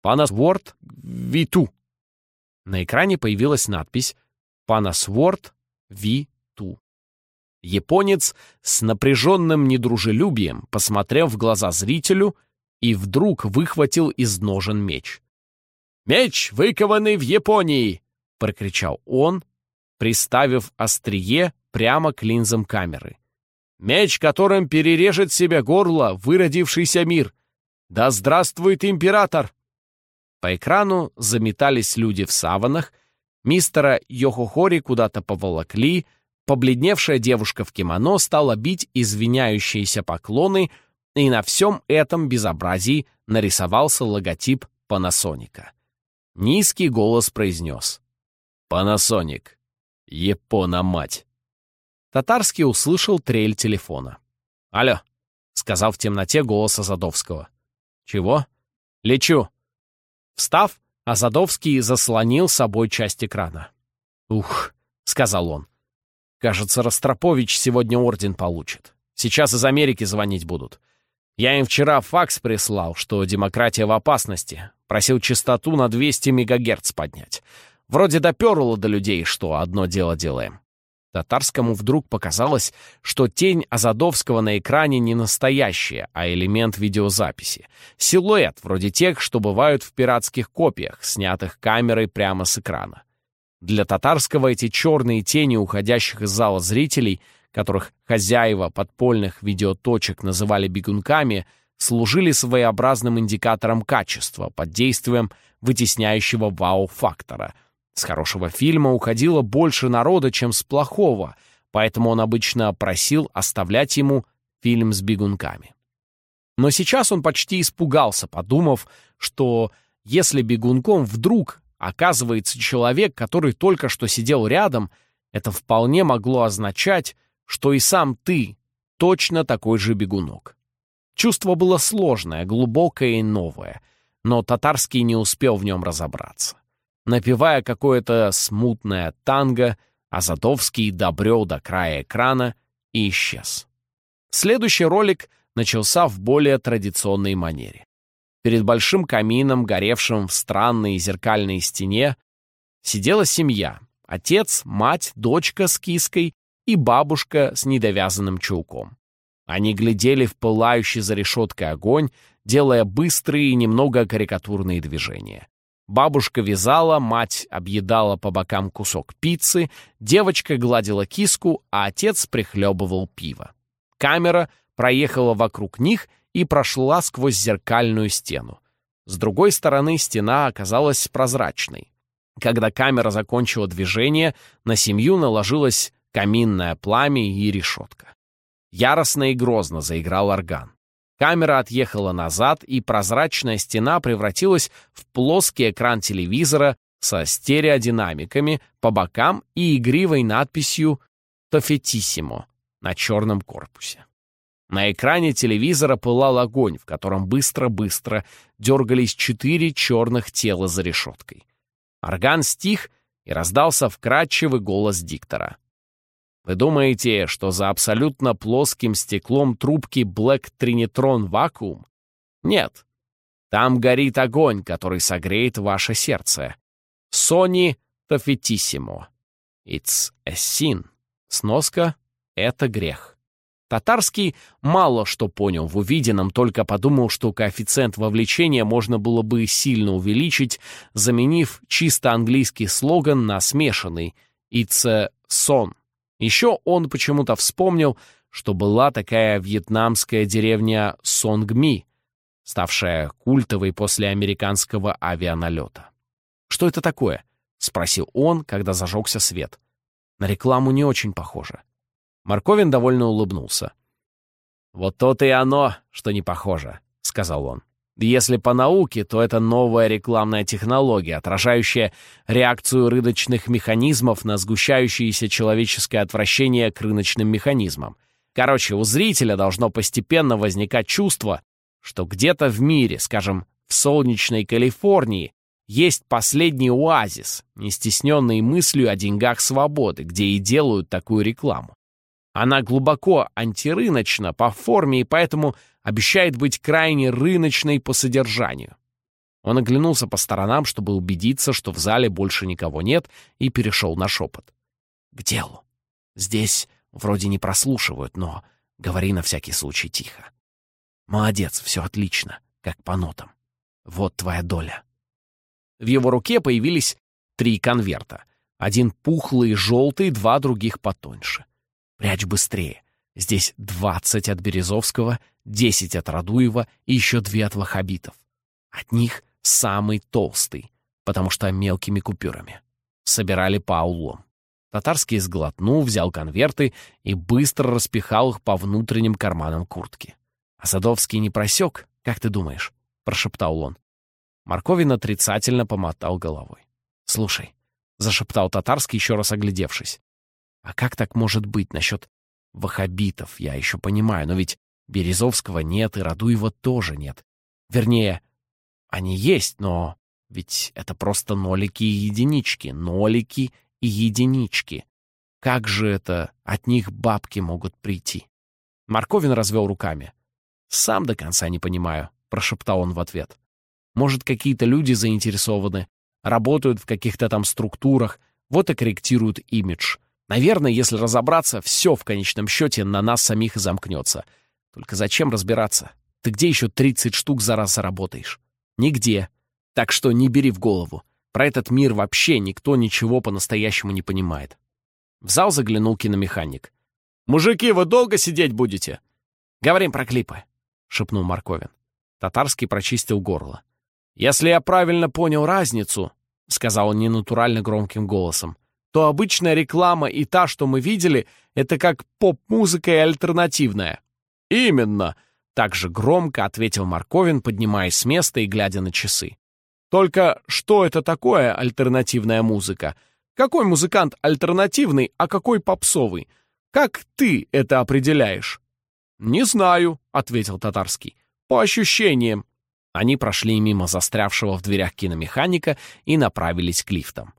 Panasword V2. На экране появилась надпись Panasword V2. Японец с напряженным недружелюбием посмотрел в глаза зрителю и вдруг выхватил из ножен меч. «Меч, выкованный в Японии!» — прокричал он, приставив острие прямо к линзам камеры. «Меч, которым перережет себе горло выродившийся мир! Да здравствует император!» По экрану заметались люди в саванах, мистера Йохохори куда-то поволокли, Побледневшая девушка в кимоно стала бить извиняющиеся поклоны, и на всем этом безобразии нарисовался логотип Панасоника. Низкий голос произнес. «Панасоник! Япона-мать!» Татарский услышал трель телефона. «Алло!» — сказал в темноте голос Азадовского. «Чего?» «Лечу!» Встав, Азадовский заслонил собой часть экрана. «Ух!» — сказал он. Кажется, Ростропович сегодня орден получит. Сейчас из Америки звонить будут. Я им вчера факс прислал, что демократия в опасности. Просил частоту на 200 мегагерц поднять. Вроде доперло до людей, что одно дело делаем. Татарскому вдруг показалось, что тень Азадовского на экране не настоящая, а элемент видеозаписи. Силуэт, вроде тех, что бывают в пиратских копиях, снятых камерой прямо с экрана. Для татарского эти черные тени уходящих из зала зрителей, которых хозяева подпольных видеоточек называли бегунками, служили своеобразным индикатором качества под действием вытесняющего вау-фактора. С хорошего фильма уходило больше народа, чем с плохого, поэтому он обычно просил оставлять ему фильм с бегунками. Но сейчас он почти испугался, подумав, что если бегунком вдруг Оказывается, человек, который только что сидел рядом, это вполне могло означать, что и сам ты точно такой же бегунок. Чувство было сложное, глубокое и новое, но Татарский не успел в нем разобраться. Напевая какое-то смутное танго, Азадовский добрел до края экрана и исчез. Следующий ролик начался в более традиционной манере. Перед большим камином, горевшим в странной зеркальной стене, сидела семья. Отец, мать, дочка с киской и бабушка с недовязанным чулком. Они глядели в пылающий за решеткой огонь, делая быстрые и немного карикатурные движения. Бабушка вязала, мать объедала по бокам кусок пиццы, девочка гладила киску, а отец прихлебывал пиво. Камера проехала вокруг них — и прошла сквозь зеркальную стену. С другой стороны стена оказалась прозрачной. Когда камера закончила движение, на семью наложилось каминное пламя и решетка. Яростно и грозно заиграл орган. Камера отъехала назад, и прозрачная стена превратилась в плоский экран телевизора со стереодинамиками по бокам и игривой надписью «Тофетиссимо» на черном корпусе. На экране телевизора пылал огонь, в котором быстро-быстро дергались четыре черных тела за решеткой. Орган стих, и раздался вкрадчивый голос диктора. «Вы думаете, что за абсолютно плоским стеклом трубки Black Trinitron вакуум? Нет. Там горит огонь, который согреет ваше сердце. Sony Tofetissimo. It's a sin. Сноска — это грех. Татарский мало что понял в увиденном, только подумал, что коэффициент вовлечения можно было бы сильно увеличить, заменив чисто английский слоган на смешанный «It's son». Еще он почему-то вспомнил, что была такая вьетнамская деревня Сонгми, ставшая культовой после американского авианалета. «Что это такое?» — спросил он, когда зажегся свет. На рекламу не очень похоже. Марковин довольно улыбнулся. «Вот то-то и оно, что не похоже», — сказал он. «Если по науке, то это новая рекламная технология, отражающая реакцию рыночных механизмов на сгущающееся человеческое отвращение к рыночным механизмам. Короче, у зрителя должно постепенно возникать чувство, что где-то в мире, скажем, в солнечной Калифорнии, есть последний оазис, не стесненный мыслью о деньгах свободы, где и делают такую рекламу. Она глубоко антирыночна по форме и поэтому обещает быть крайне рыночной по содержанию. Он оглянулся по сторонам, чтобы убедиться, что в зале больше никого нет, и перешел на шепот. «К делу. Здесь вроде не прослушивают, но говори на всякий случай тихо. Молодец, все отлично, как по нотам. Вот твоя доля». В его руке появились три конверта. Один пухлый, желтый, два других потоньше. Прячь быстрее. Здесь двадцать от Березовского, десять от Радуева и еще две от Вахабитов. От них самый толстый, потому что мелкими купюрами. Собирали по аулам. Татарский сглотнул, взял конверты и быстро распихал их по внутренним карманам куртки. «А Садовский не просек, как ты думаешь?» — прошептал он. Марковин отрицательно помотал головой. «Слушай», — зашептал Татарский, еще раз оглядевшись. А как так может быть насчет вахабитов, я еще понимаю, но ведь Березовского нет и Радуева тоже нет. Вернее, они есть, но ведь это просто нолики и единички, нолики и единички. Как же это от них бабки могут прийти? Марковин развел руками. «Сам до конца не понимаю», — прошептал он в ответ. «Может, какие-то люди заинтересованы, работают в каких-то там структурах, вот и корректируют имидж. Наверное, если разобраться, все в конечном счете на нас самих замкнется. Только зачем разбираться? Ты где еще 30 штук за раз заработаешь? Нигде. Так что не бери в голову. Про этот мир вообще никто ничего по-настоящему не понимает. В зал заглянул киномеханик. «Мужики, вы долго сидеть будете?» «Говорим про клипы», — шепнул Марковин. Татарский прочистил горло. «Если я правильно понял разницу», — сказал он ненатурально громким голосом, то обычная реклама и та, что мы видели, это как поп-музыка и альтернативная. «Именно!» — так же громко ответил Марковин, поднимаясь с места и глядя на часы. «Только что это такое альтернативная музыка? Какой музыкант альтернативный, а какой попсовый? Как ты это определяешь?» «Не знаю», — ответил Татарский. «По ощущениям». Они прошли мимо застрявшего в дверях киномеханика и направились к лифтам.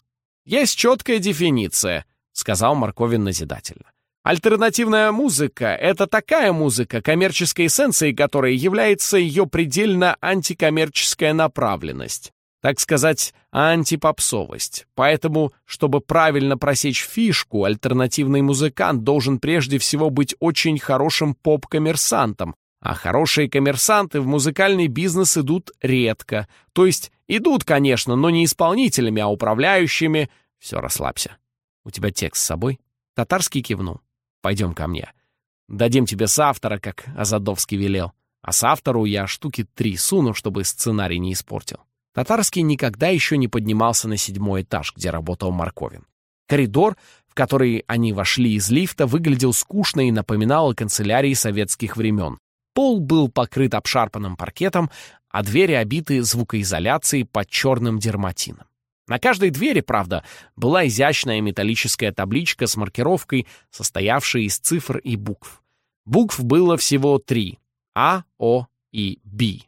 «Есть четкая дефиниция», — сказал Марковин назидательно. Альтернативная музыка — это такая музыка, коммерческой эссенцией которой является ее предельно антикоммерческая направленность. Так сказать, антипопсовость. Поэтому, чтобы правильно просечь фишку, альтернативный музыкант должен прежде всего быть очень хорошим поп-коммерсантом, а хорошие коммерсанты в музыкальный бизнес идут редко. То есть идут, конечно, но не исполнителями, а управляющими. Все, расслабься. У тебя текст с собой? Татарский кивнул. Пойдем ко мне. Дадим тебе с автора, как Азадовский велел. А с автору я штуки три суну, чтобы сценарий не испортил. Татарский никогда еще не поднимался на седьмой этаж, где работал Марковин. Коридор, в который они вошли из лифта, выглядел скучно и напоминал о канцелярии советских времен. Пол был покрыт обшарпанным паркетом, а двери обиты звукоизоляцией под черным дерматином. На каждой двери, правда, была изящная металлическая табличка с маркировкой, состоявшей из цифр и букв. Букв было всего три — А, О и Б.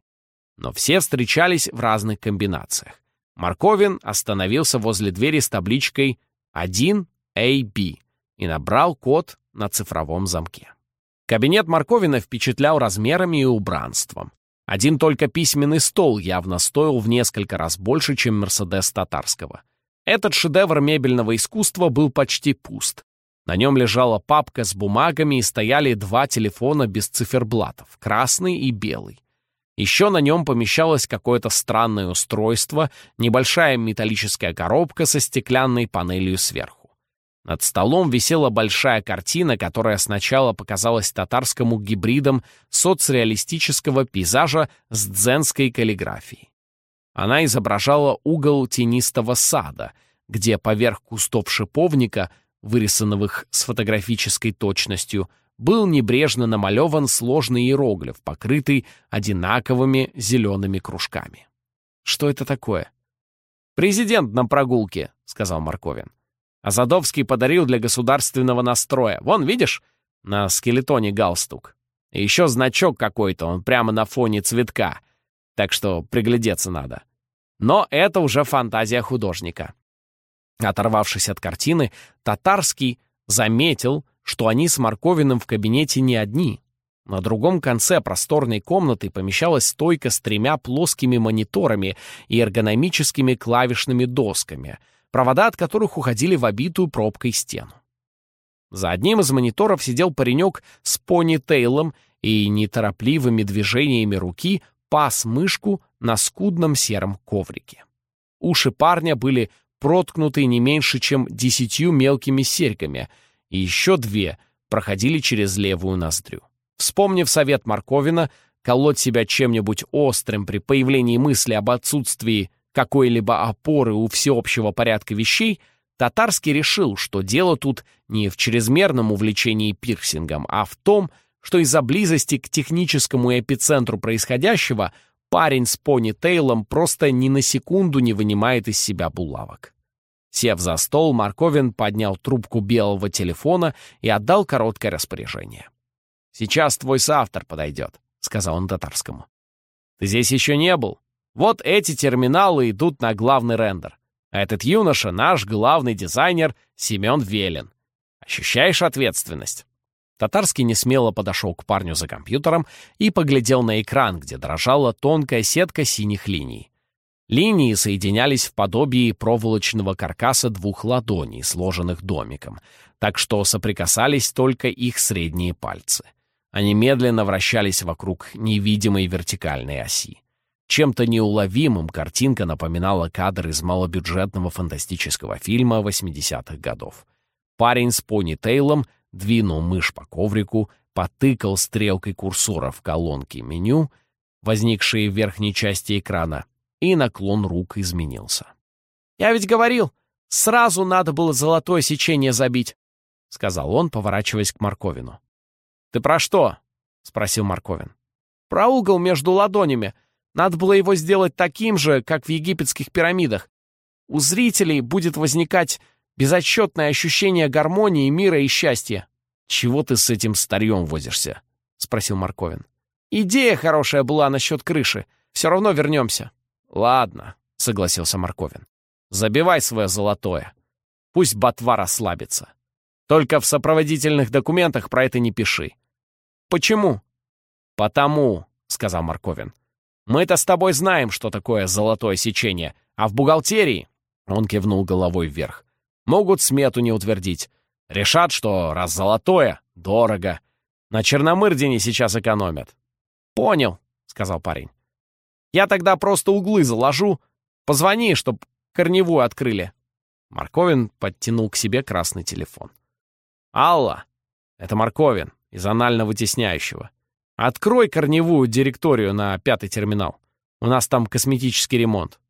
Но все встречались в разных комбинациях. Марковин остановился возле двери с табличкой 1AB и набрал код на цифровом замке. Кабинет Марковина впечатлял размерами и убранством. Один только письменный стол явно стоил в несколько раз больше, чем «Мерседес» Татарского. Этот шедевр мебельного искусства был почти пуст. На нем лежала папка с бумагами и стояли два телефона без циферблатов, красный и белый. Еще на нем помещалось какое-то странное устройство, небольшая металлическая коробка со стеклянной панелью сверху. Над столом висела большая картина, которая сначала показалась татарскому гибридом соцреалистического пейзажа с дзенской каллиграфией. Она изображала угол тенистого сада, где поверх кустов шиповника, вырисанных с фотографической точностью, был небрежно намалеван сложный иероглиф, покрытый одинаковыми зелеными кружками. «Что это такое?» «Президент на прогулке», — сказал Марковин. А Задовский подарил для государственного настроя. Вон, видишь, на скелетоне галстук. И еще значок какой-то, он прямо на фоне цветка. Так что приглядеться надо. Но это уже фантазия художника. Оторвавшись от картины, Татарский заметил, что они с Марковиным в кабинете не одни. На другом конце просторной комнаты помещалась стойка с тремя плоскими мониторами и эргономическими клавишными досками — провода от которых уходили в обитую пробкой стену. За одним из мониторов сидел паренек с пони-тейлом и неторопливыми движениями руки пас мышку на скудном сером коврике. Уши парня были проткнуты не меньше, чем десятью мелкими серьгами, и еще две проходили через левую ноздрю. Вспомнив совет Марковина колоть себя чем-нибудь острым при появлении мысли об отсутствии какой-либо опоры у всеобщего порядка вещей, Татарский решил, что дело тут не в чрезмерном увлечении пирсингом, а в том, что из-за близости к техническому эпицентру происходящего парень с пони-тейлом просто ни на секунду не вынимает из себя булавок. Сев за стол, Марковин поднял трубку белого телефона и отдал короткое распоряжение. «Сейчас твой соавтор подойдет», — сказал он татарскому. «Ты здесь еще не был?» Вот эти терминалы идут на главный рендер. А этот юноша — наш главный дизайнер Семен Велин. Ощущаешь ответственность?» Татарский несмело подошел к парню за компьютером и поглядел на экран, где дрожала тонкая сетка синих линий. Линии соединялись в подобии проволочного каркаса двух ладоней, сложенных домиком, так что соприкасались только их средние пальцы. Они медленно вращались вокруг невидимой вертикальной оси. Чем-то неуловимым картинка напоминала кадр из малобюджетного фантастического фильма 80-х годов. Парень с пони-тейлом двинул мышь по коврику, потыкал стрелкой курсора в колонки меню, возникшие в верхней части экрана, и наклон рук изменился. «Я ведь говорил, сразу надо было золотое сечение забить», — сказал он, поворачиваясь к Марковину. «Ты про что?» — спросил Марковин. «Про угол между ладонями. Надо было его сделать таким же, как в египетских пирамидах. У зрителей будет возникать безотчетное ощущение гармонии, мира и счастья. «Чего ты с этим старьем возишься?» — спросил Марковин. «Идея хорошая была насчет крыши. Все равно вернемся». «Ладно», — согласился Марковин. «Забивай свое золотое. Пусть ботва расслабится. Только в сопроводительных документах про это не пиши». «Почему?» «Потому», — сказал Марковин, мы-то с тобой знаем, что такое золотое сечение, а в бухгалтерии...» Он кивнул головой вверх. «Могут смету не утвердить. Решат, что раз золотое, дорого. На Черномырдине сейчас экономят». «Понял», — сказал парень. «Я тогда просто углы заложу. Позвони, чтоб корневую открыли». Марковин подтянул к себе красный телефон. «Алла, это Марковин из анально-вытесняющего. Открой корневую директорию на пятый терминал. У нас там косметический ремонт.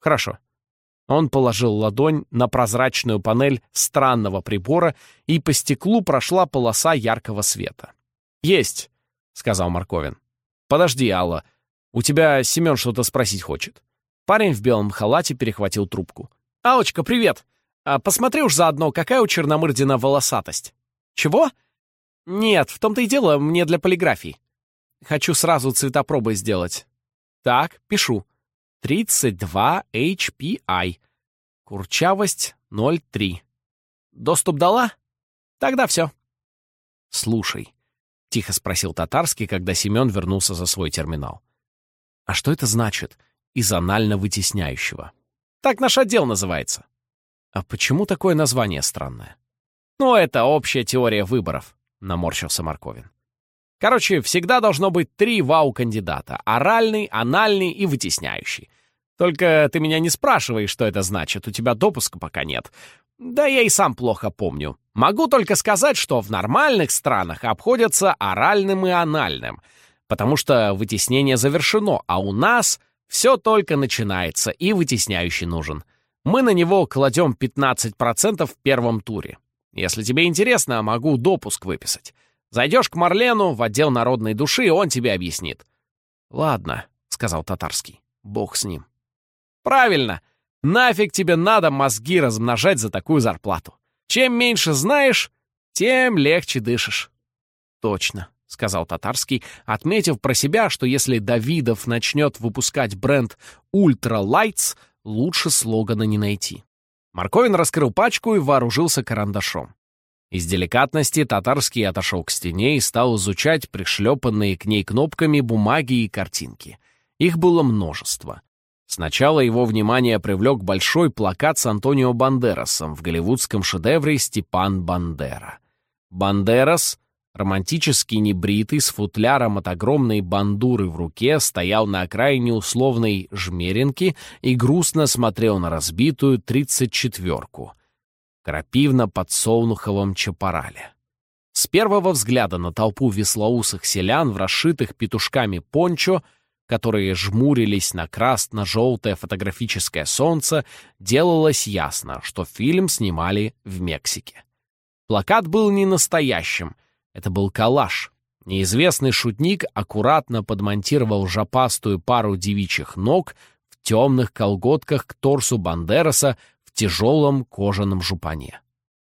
Хорошо. Он положил ладонь на прозрачную панель странного прибора, и по стеклу прошла полоса яркого света. «Есть», — сказал Марковин. «Подожди, Алла. У тебя Семен что-то спросить хочет». Парень в белом халате перехватил трубку. «Алочка, привет! А посмотри уж заодно, какая у Черномырдина волосатость». «Чего?» «Нет, в том-то и дело, мне для полиграфии. Хочу сразу цветопробы сделать». «Так, пишу. 32 HPI. Курчавость 0,3. Доступ дала? Тогда все». «Слушай», — тихо спросил Татарский, когда Семен вернулся за свой терминал. «А что это значит из анально-вытесняющего?» «Так наш отдел называется». «А почему такое название странное?» «Ну, это общая теория выборов», — наморщился Марковин. «Короче, всегда должно быть три вау-кандидата — оральный, анальный и вытесняющий. Только ты меня не спрашивай, что это значит, у тебя допуска пока нет. Да я и сам плохо помню. Могу только сказать, что в нормальных странах обходятся оральным и анальным, потому что вытеснение завершено, а у нас все только начинается, и вытесняющий нужен. Мы на него кладем 15% в первом туре. Если тебе интересно, могу допуск выписать. Зайдешь к Марлену в отдел народной души, он тебе объяснит. «Ладно», — сказал Татарский, — «бог с ним». «Правильно. Нафиг тебе надо мозги размножать за такую зарплату? Чем меньше знаешь, тем легче дышишь». «Точно», — сказал Татарский, отметив про себя, что если Davidoff начнет выпускать бренд «Ultra Lights», лучше слогана не найти. Марковин раскрыл пачку и вооружился карандашом. Из деликатности Татарский отошел к стене и стал изучать пришлепанные к ней кнопками бумаги и картинки. Их было множество. Сначала его внимание привлек большой плакат с Антонио Бандерасом в голливудском шедевре «Степан Бандера». Бандерас, романтически небритый, с футляром от огромной бандуры в руке, стоял на окраине условной жмеринки и грустно смотрел на разбитую тридцать четверку. Крапивно-подсолнуховом чапарале. С первого взгляда на толпу веслоусых селян в расшитых петушками пончо — которые жмурились на красно-желтое фотографическое солнце, делалось ясно, что фильм снимали в Мексике. Плакат был не настоящим, это был коллаж. Неизвестный шутник аккуратно подмонтировал жопастую пару девичьих ног в темных колготках к торсу Бандераса в тяжелом кожаном жупане.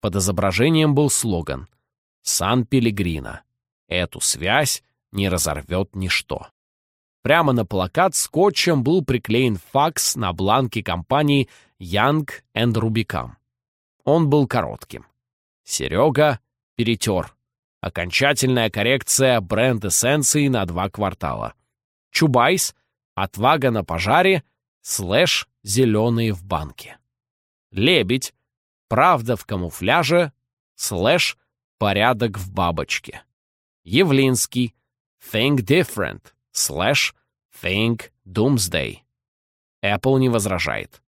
Под изображением был слоган «Сан Пелегрино. Эту связь не разорвет ничто». Прямо на плакат скотчем был приклеен факс на бланке компании Young and Rubicam. Он был коротким. Серега перетер. Окончательная коррекция бренд-эссенции на два квартала. Чубайс, отвага на пожаре, слэш зеленые в банке. Лебедь, правда в камуфляже, слэш порядок в бабочке. Явлинский, think different, Слэш Think Doomsday. Apple не возражает.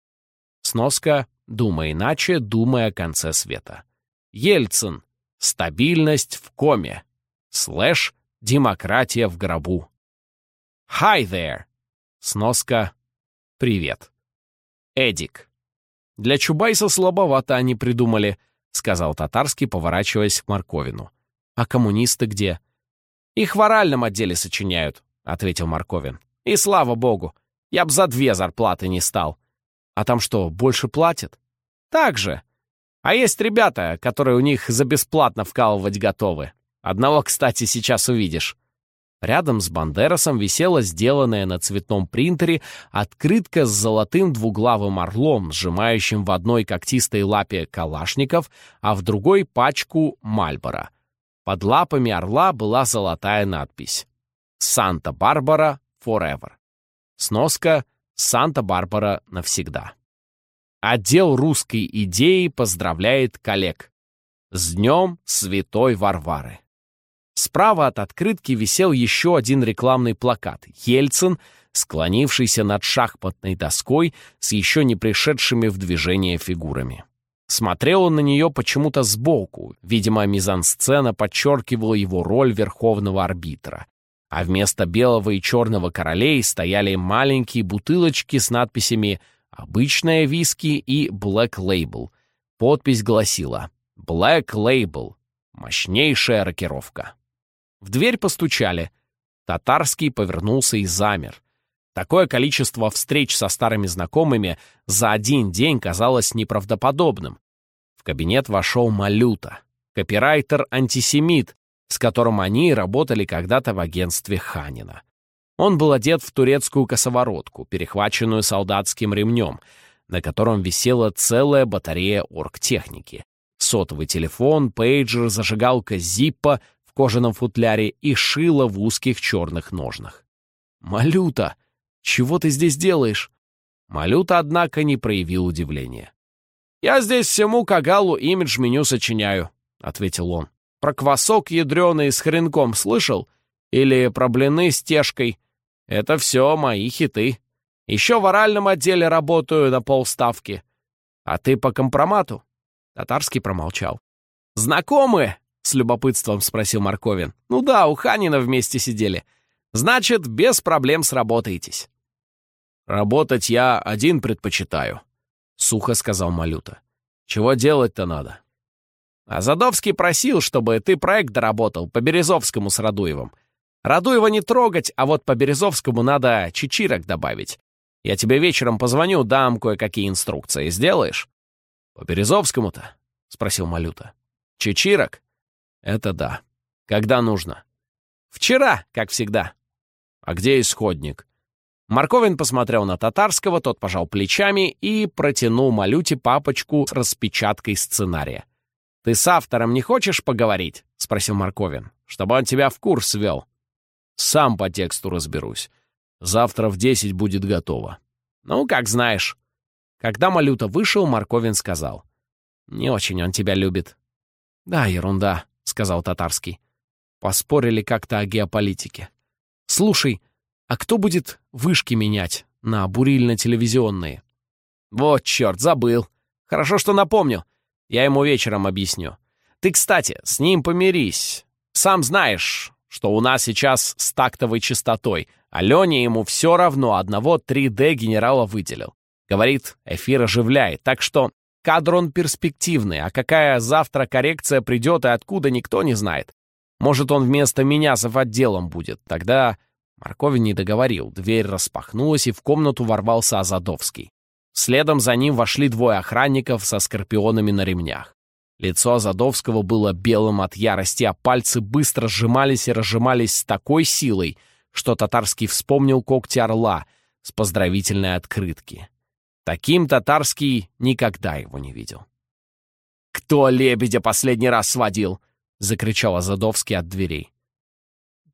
Сноска «Думай иначе, думай о конце света». Ельцин. Стабильность в коме. Слэш «Демократия в гробу». Hi there. Сноска «Привет». Эдик. Для Чубайса слабовато они придумали, сказал Татарский, поворачиваясь к Марковину. А коммунисты где? Их в оральном отделе сочиняют. — ответил Марковин. «И слава богу, я б за две зарплаты не стал. А там что, больше платят?» «Так же. А есть ребята, которые у них за бесплатно вкалывать готовы. Одного, кстати, сейчас увидишь». Рядом с Бандерасом висела сделанная на цветном принтере открытка с золотым двуглавым орлом, сжимающим в одной когтистой лапе калашников, а в другой — пачку Мальбора. Под лапами орла была золотая надпись Санта-Барбара Forever. Сноска Санта-Барбара навсегда. Отдел русской идеи поздравляет коллег. С Днем Святой Варвары. Справа от открытки висел еще один рекламный плакат. Ельцин, склонившийся над шахматной доской с еще не пришедшими в движение фигурами. Смотрел он на нее почему-то сбоку, видимо, мизансцена подчеркивала его роль верховного арбитра а вместо белого и черного королей стояли маленькие бутылочки с надписями «Обычная виски» и «Black Label». Подпись гласила «Black Label. Мощнейшая рокировка». В дверь постучали. Татарский повернулся и замер. Такое количество встреч со старыми знакомыми за один день казалось неправдоподобным. В кабинет вошел Малюта, копирайтер-антисемит, с которым они работали когда-то в агентстве Ханина. Он был одет в турецкую косоворотку, перехваченную солдатским ремнем, на котором висела целая батарея оргтехники. Сотовый телефон, пейджер, зажигалка Зиппа в кожаном футляре и шило в узких черных ножнах. «Малюта, чего ты здесь делаешь?» Малюта, однако, не проявил удивления. «Я здесь всему Кагалу имидж-меню сочиняю», — ответил он. «Про квасок ядреный с хренком слышал? Или про блины с тешкой? Это все мои хиты. Еще в оральном отделе работаю на полставки. А ты по компромату?» Татарский промолчал. «Знакомы?» — с любопытством спросил Марковин. «Ну да, у Ханина вместе сидели. Значит, без проблем сработаетесь». «Работать я один предпочитаю», — сухо сказал Малюта. «Чего делать-то надо?» А Задовский просил, чтобы ты проект доработал по Березовскому с Радуевым. Радуева не трогать, а вот по Березовскому надо чечирок добавить. Я тебе вечером позвоню, дам кое-какие инструкции. Сделаешь?» «По Березовскому-то?» — спросил Малюта. «Чечирок?» «Это да. Когда нужно?» «Вчера, как всегда». «А где исходник?» Марковин посмотрел на Татарского, тот пожал плечами и протянул Малюте папочку с распечаткой сценария. «Ты с автором не хочешь поговорить?» — спросил Марковин. «Чтобы он тебя в курс ввел». Сам по тексту разберусь. Завтра в десять будет готово. Ну, как знаешь. Когда Малюта вышел, Марковин сказал. Не очень он тебя любит. Да, ерунда, сказал Татарский. Поспорили как-то о геополитике. Слушай, а кто будет вышки менять на бурильно-телевизионные? Вот черт, забыл. Хорошо, что напомнил. Я ему вечером объясню. Ты, кстати, с ним помирись. Сам знаешь, что у нас сейчас с тактовой частотой, а Леня ему все равно одного 3D генерала выделил. Говорит, эфир оживляет, так что кадр он перспективный, а какая завтра коррекция придет и откуда, никто не знает. Может, он вместо меня за отделом будет. Тогда Марковин не договорил, дверь распахнулась, и в комнату ворвался Азадовский. Следом за ним вошли двое охранников со скорпионами на ремнях. Лицо Задовского было белым от ярости, а пальцы быстро сжимались и разжимались с такой силой, что Татарский вспомнил когти орла с поздравительной открытки. Таким Татарский никогда его не видел. «Кто лебедя последний раз сводил?» — закричал Азадовский от дверей.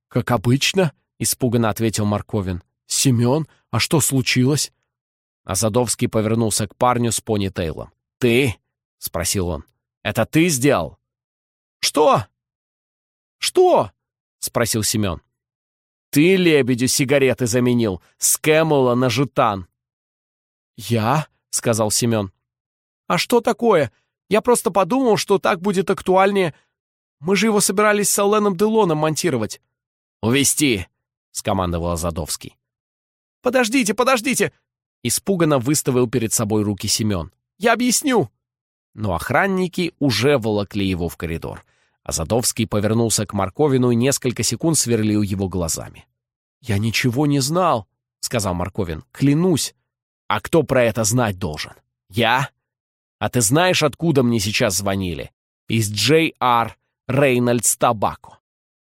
«Как обычно», — испуганно ответил Марковин. «Семен, а что случилось?» Азадовский повернулся к парню с понитейлом. «Ты?» — спросил он. Это ты сделал?» «Что?» «Что?» — спросил Семен. «Ты лебедю сигареты заменил с Кэмела на жетан». «Я?» — сказал Семен. «А что такое? Я просто подумал, что так будет актуальнее. Мы же его собирались с Алленом Делоном монтировать». «Увести!» — скомандовал Задовский. «Подождите, подождите!» — испуганно выставил перед собой руки Семен. «Я объясню!» Но охранники уже волокли его в коридор. А Задовский повернулся к Марковину и несколько секунд сверлил его глазами. «Я ничего не знал», — сказал Марковин. «Клянусь». «А кто про это знать должен? Я? А ты знаешь, откуда мне сейчас звонили? Из J.R. Рейнольдс Табако,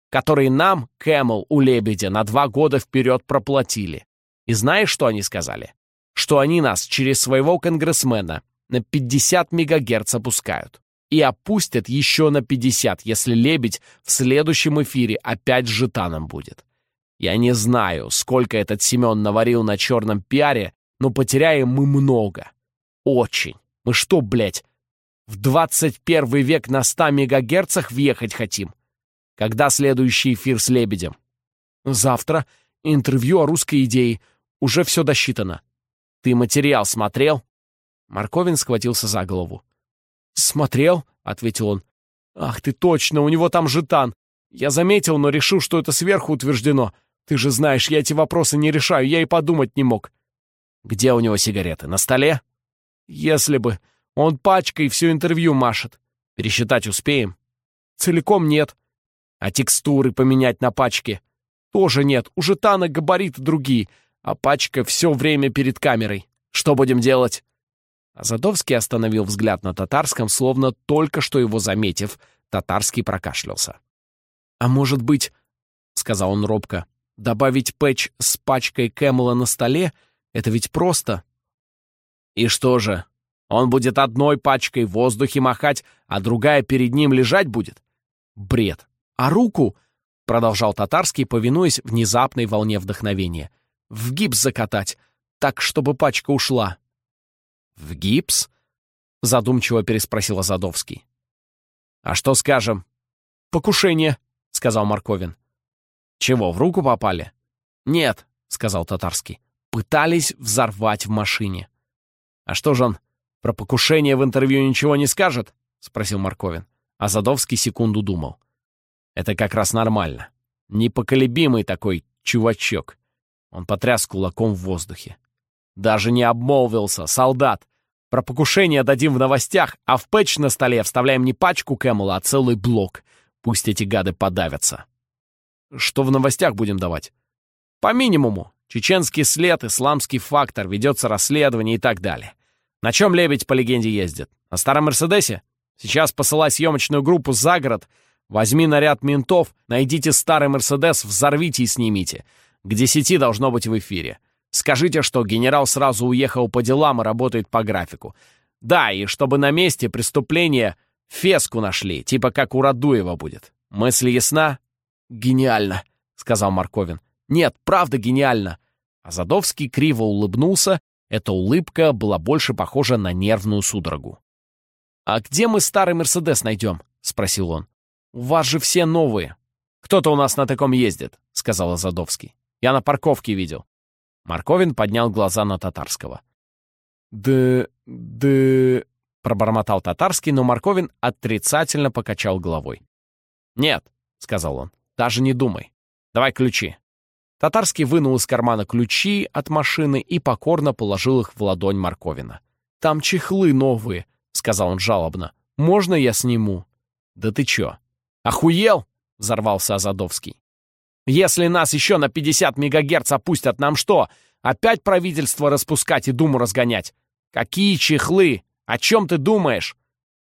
которые нам, Кэмл, у Лебедя, на два года вперед проплатили. И знаешь, что они сказали? Что они нас через своего конгрессмена на 50 мегагерц опускают. И опустят еще на 50, если «Лебедь» в следующем эфире опять с жетаном будет. Я не знаю, сколько этот Семен наварил на черном пиаре, но потеряем мы много. Очень. Мы что, блядь, в 21 век на 100 мегагерцах въехать хотим? Когда следующий эфир с «Лебедем»? Завтра. Интервью о русской идее. Уже все досчитано. Ты материал смотрел? Марковин схватился за голову. «Смотрел?» — ответил он. «Ах ты точно, у него там жетан. Я заметил, но решил, что это сверху утверждено. Ты же знаешь, я эти вопросы не решаю, я и подумать не мог». «Где у него сигареты? На столе?» «Если бы. Он пачкой все интервью машет. Пересчитать успеем?» «Целиком нет. А текстуры поменять на пачке?» «Тоже нет. У жетана габариты другие. а пачка все время перед камерой. Что будем делать?» Азадовский остановил взгляд на татарском, словно только что его заметив. Татарский прокашлялся. «А может быть, — сказал он робко, — добавить пэтч с пачкой Кэмела на столе? Это ведь просто». «И что же, он будет одной пачкой в воздухе махать, а другая перед ним лежать будет?» «Бред! А руку?» — продолжал Татарский, повинуясь внезапной волне вдохновения. «В гипс закатать, так, чтобы пачка ушла». «В гипс?» — задумчиво переспросил Азадовский. «А что скажем?» «Покушение», — сказал Марковин. «Чего, в руку попали?» «Нет», — сказал Татарский. «Пытались взорвать в машине». «А что же он, про покушение в интервью ничего не скажет?» — спросил Марковин. Азадовский секунду думал. «Это как раз нормально. Непоколебимый такой чувачок». Он потряс кулаком в воздухе. «Даже не обмолвился, солдат. Про покушение дадим в новостях, а в пэтч на столе вставляем не пачку Кэмела, а целый блок. Пусть эти гады подавятся. Что в новостях будем давать? По минимуму. Чеченский след, исламский фактор, ведется расследование и так далее. На чем Лебедь по легенде ездит? На старом Мерседесе? Сейчас посылай съемочную группу за город. Возьми наряд ментов, найдите старый Мерседес, взорвите и снимите. К десяти должно быть в эфире. Скажите, что генерал сразу уехал по делам и работает по графику. Да, и чтобы на месте преступления феску нашли, типа как у Радуева будет. Мысль ясна? Гениально, сказал Марковин. Нет, правда гениально. Азадовский криво улыбнулся. Эта улыбка была больше похожа на нервную судорогу. «А где мы старый Мерседес найдем?» — спросил он. «У вас же все новые». «Кто-то у нас на таком ездит», — сказал Азадовский. «Я на парковке видел. Марковин поднял глаза на Татарского. «Да... да...» — пробормотал Татарский, но Марковин отрицательно покачал головой. «Нет», — сказал он, — «даже не думай. Давай ключи». Татарский вынул из кармана ключи от машины и покорно положил их в ладонь Марковина. «Там чехлы новые», — сказал он жалобно. «Можно я сниму?» «Да ты чё? Охуел?» — взорвался Азадовский. Если нас еще на 50 мегагерц опустят, нам что, опять правительство распускать и Думу разгонять? Какие чехлы? О чем ты думаешь?»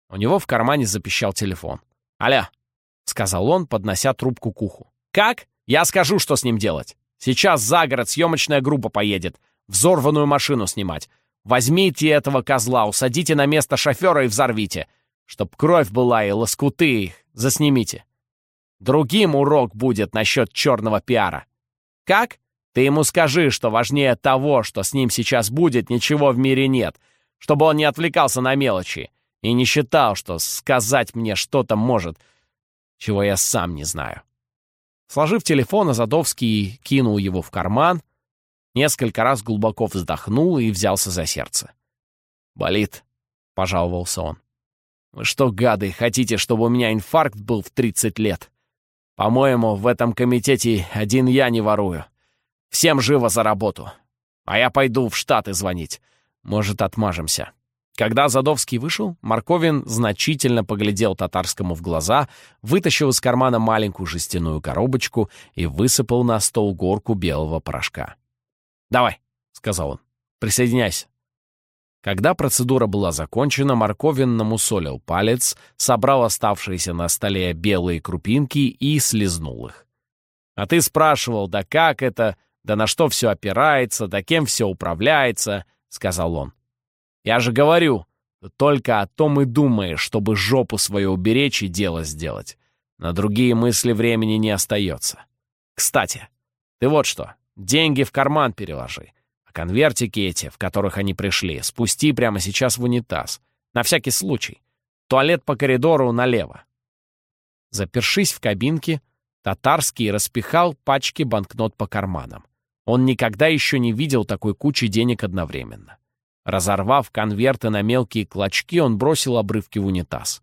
У него в кармане запищал телефон. «Алло», — сказал он, поднося трубку к уху. «Как? Я скажу, что с ним делать. Сейчас за город съемочная группа поедет. Взорванную машину снимать. Возьмите этого козла, усадите на место шофера и взорвите. Чтоб кровь была и лоскуты их. Заснимите. Другим урок будет насчет черного пиара. Как? Ты ему скажи, что важнее того, что с ним сейчас будет, ничего в мире нет, чтобы он не отвлекался на мелочи и не считал, что сказать мне что-то может, чего я сам не знаю. Сложив телефон, Азадовский кинул его в карман, несколько раз глубоко вздохнул и взялся за сердце. «Болит», — пожаловался он. «Вы что, гады, хотите, чтобы у меня инфаркт был в 30 лет? По-моему, в этом комитете один я не ворую. Всем живо за работу. А я пойду в Штаты звонить. Может, отмажемся». Когда Задовский вышел, Марковин значительно поглядел татарскому в глаза, вытащил из кармана маленькую жестяную коробочку и высыпал на стол горку белого порошка. «Давай», — сказал он, — «присоединяйся». Когда процедура была закончена, Марковин намусолил палец, собрал оставшиеся на столе белые крупинки и слезнул их. «А ты спрашивал, да как это, да на что все опирается, да кем все управляется», — сказал он. «Я же говорю, только о том и думаешь, чтобы жопу свою уберечь и дело сделать. На другие мысли времени не остается. Кстати, ты вот что, деньги в карман переложи. Конвертики эти, в которых они пришли, спусти прямо сейчас в унитаз. На всякий случай. Туалет по коридору налево. Запершись в кабинке, Татарский распихал пачки банкнот по карманам. Он никогда еще не видел такой кучи денег одновременно. Разорвав конверты на мелкие клочки, он бросил обрывки в унитаз.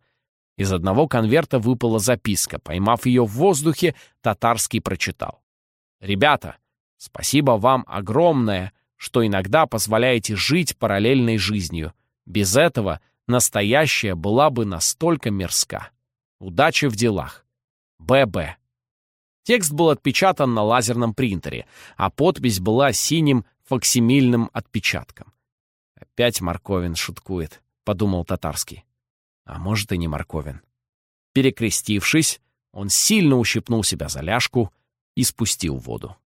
Из одного конверта выпала записка. Поймав ее в воздухе, Татарский прочитал. «Ребята, спасибо вам огромное что иногда позволяете жить параллельной жизнью. Без этого настоящая была бы настолько мерзка. Удачи в делах. ББ. Текст был отпечатан на лазерном принтере, а подпись была синим факсимильным отпечатком. «Опять Марковин шуткует», — подумал Татарский. А может, и не Марковин. Перекрестившись, он сильно ущипнул себя за ляжку и спустил воду.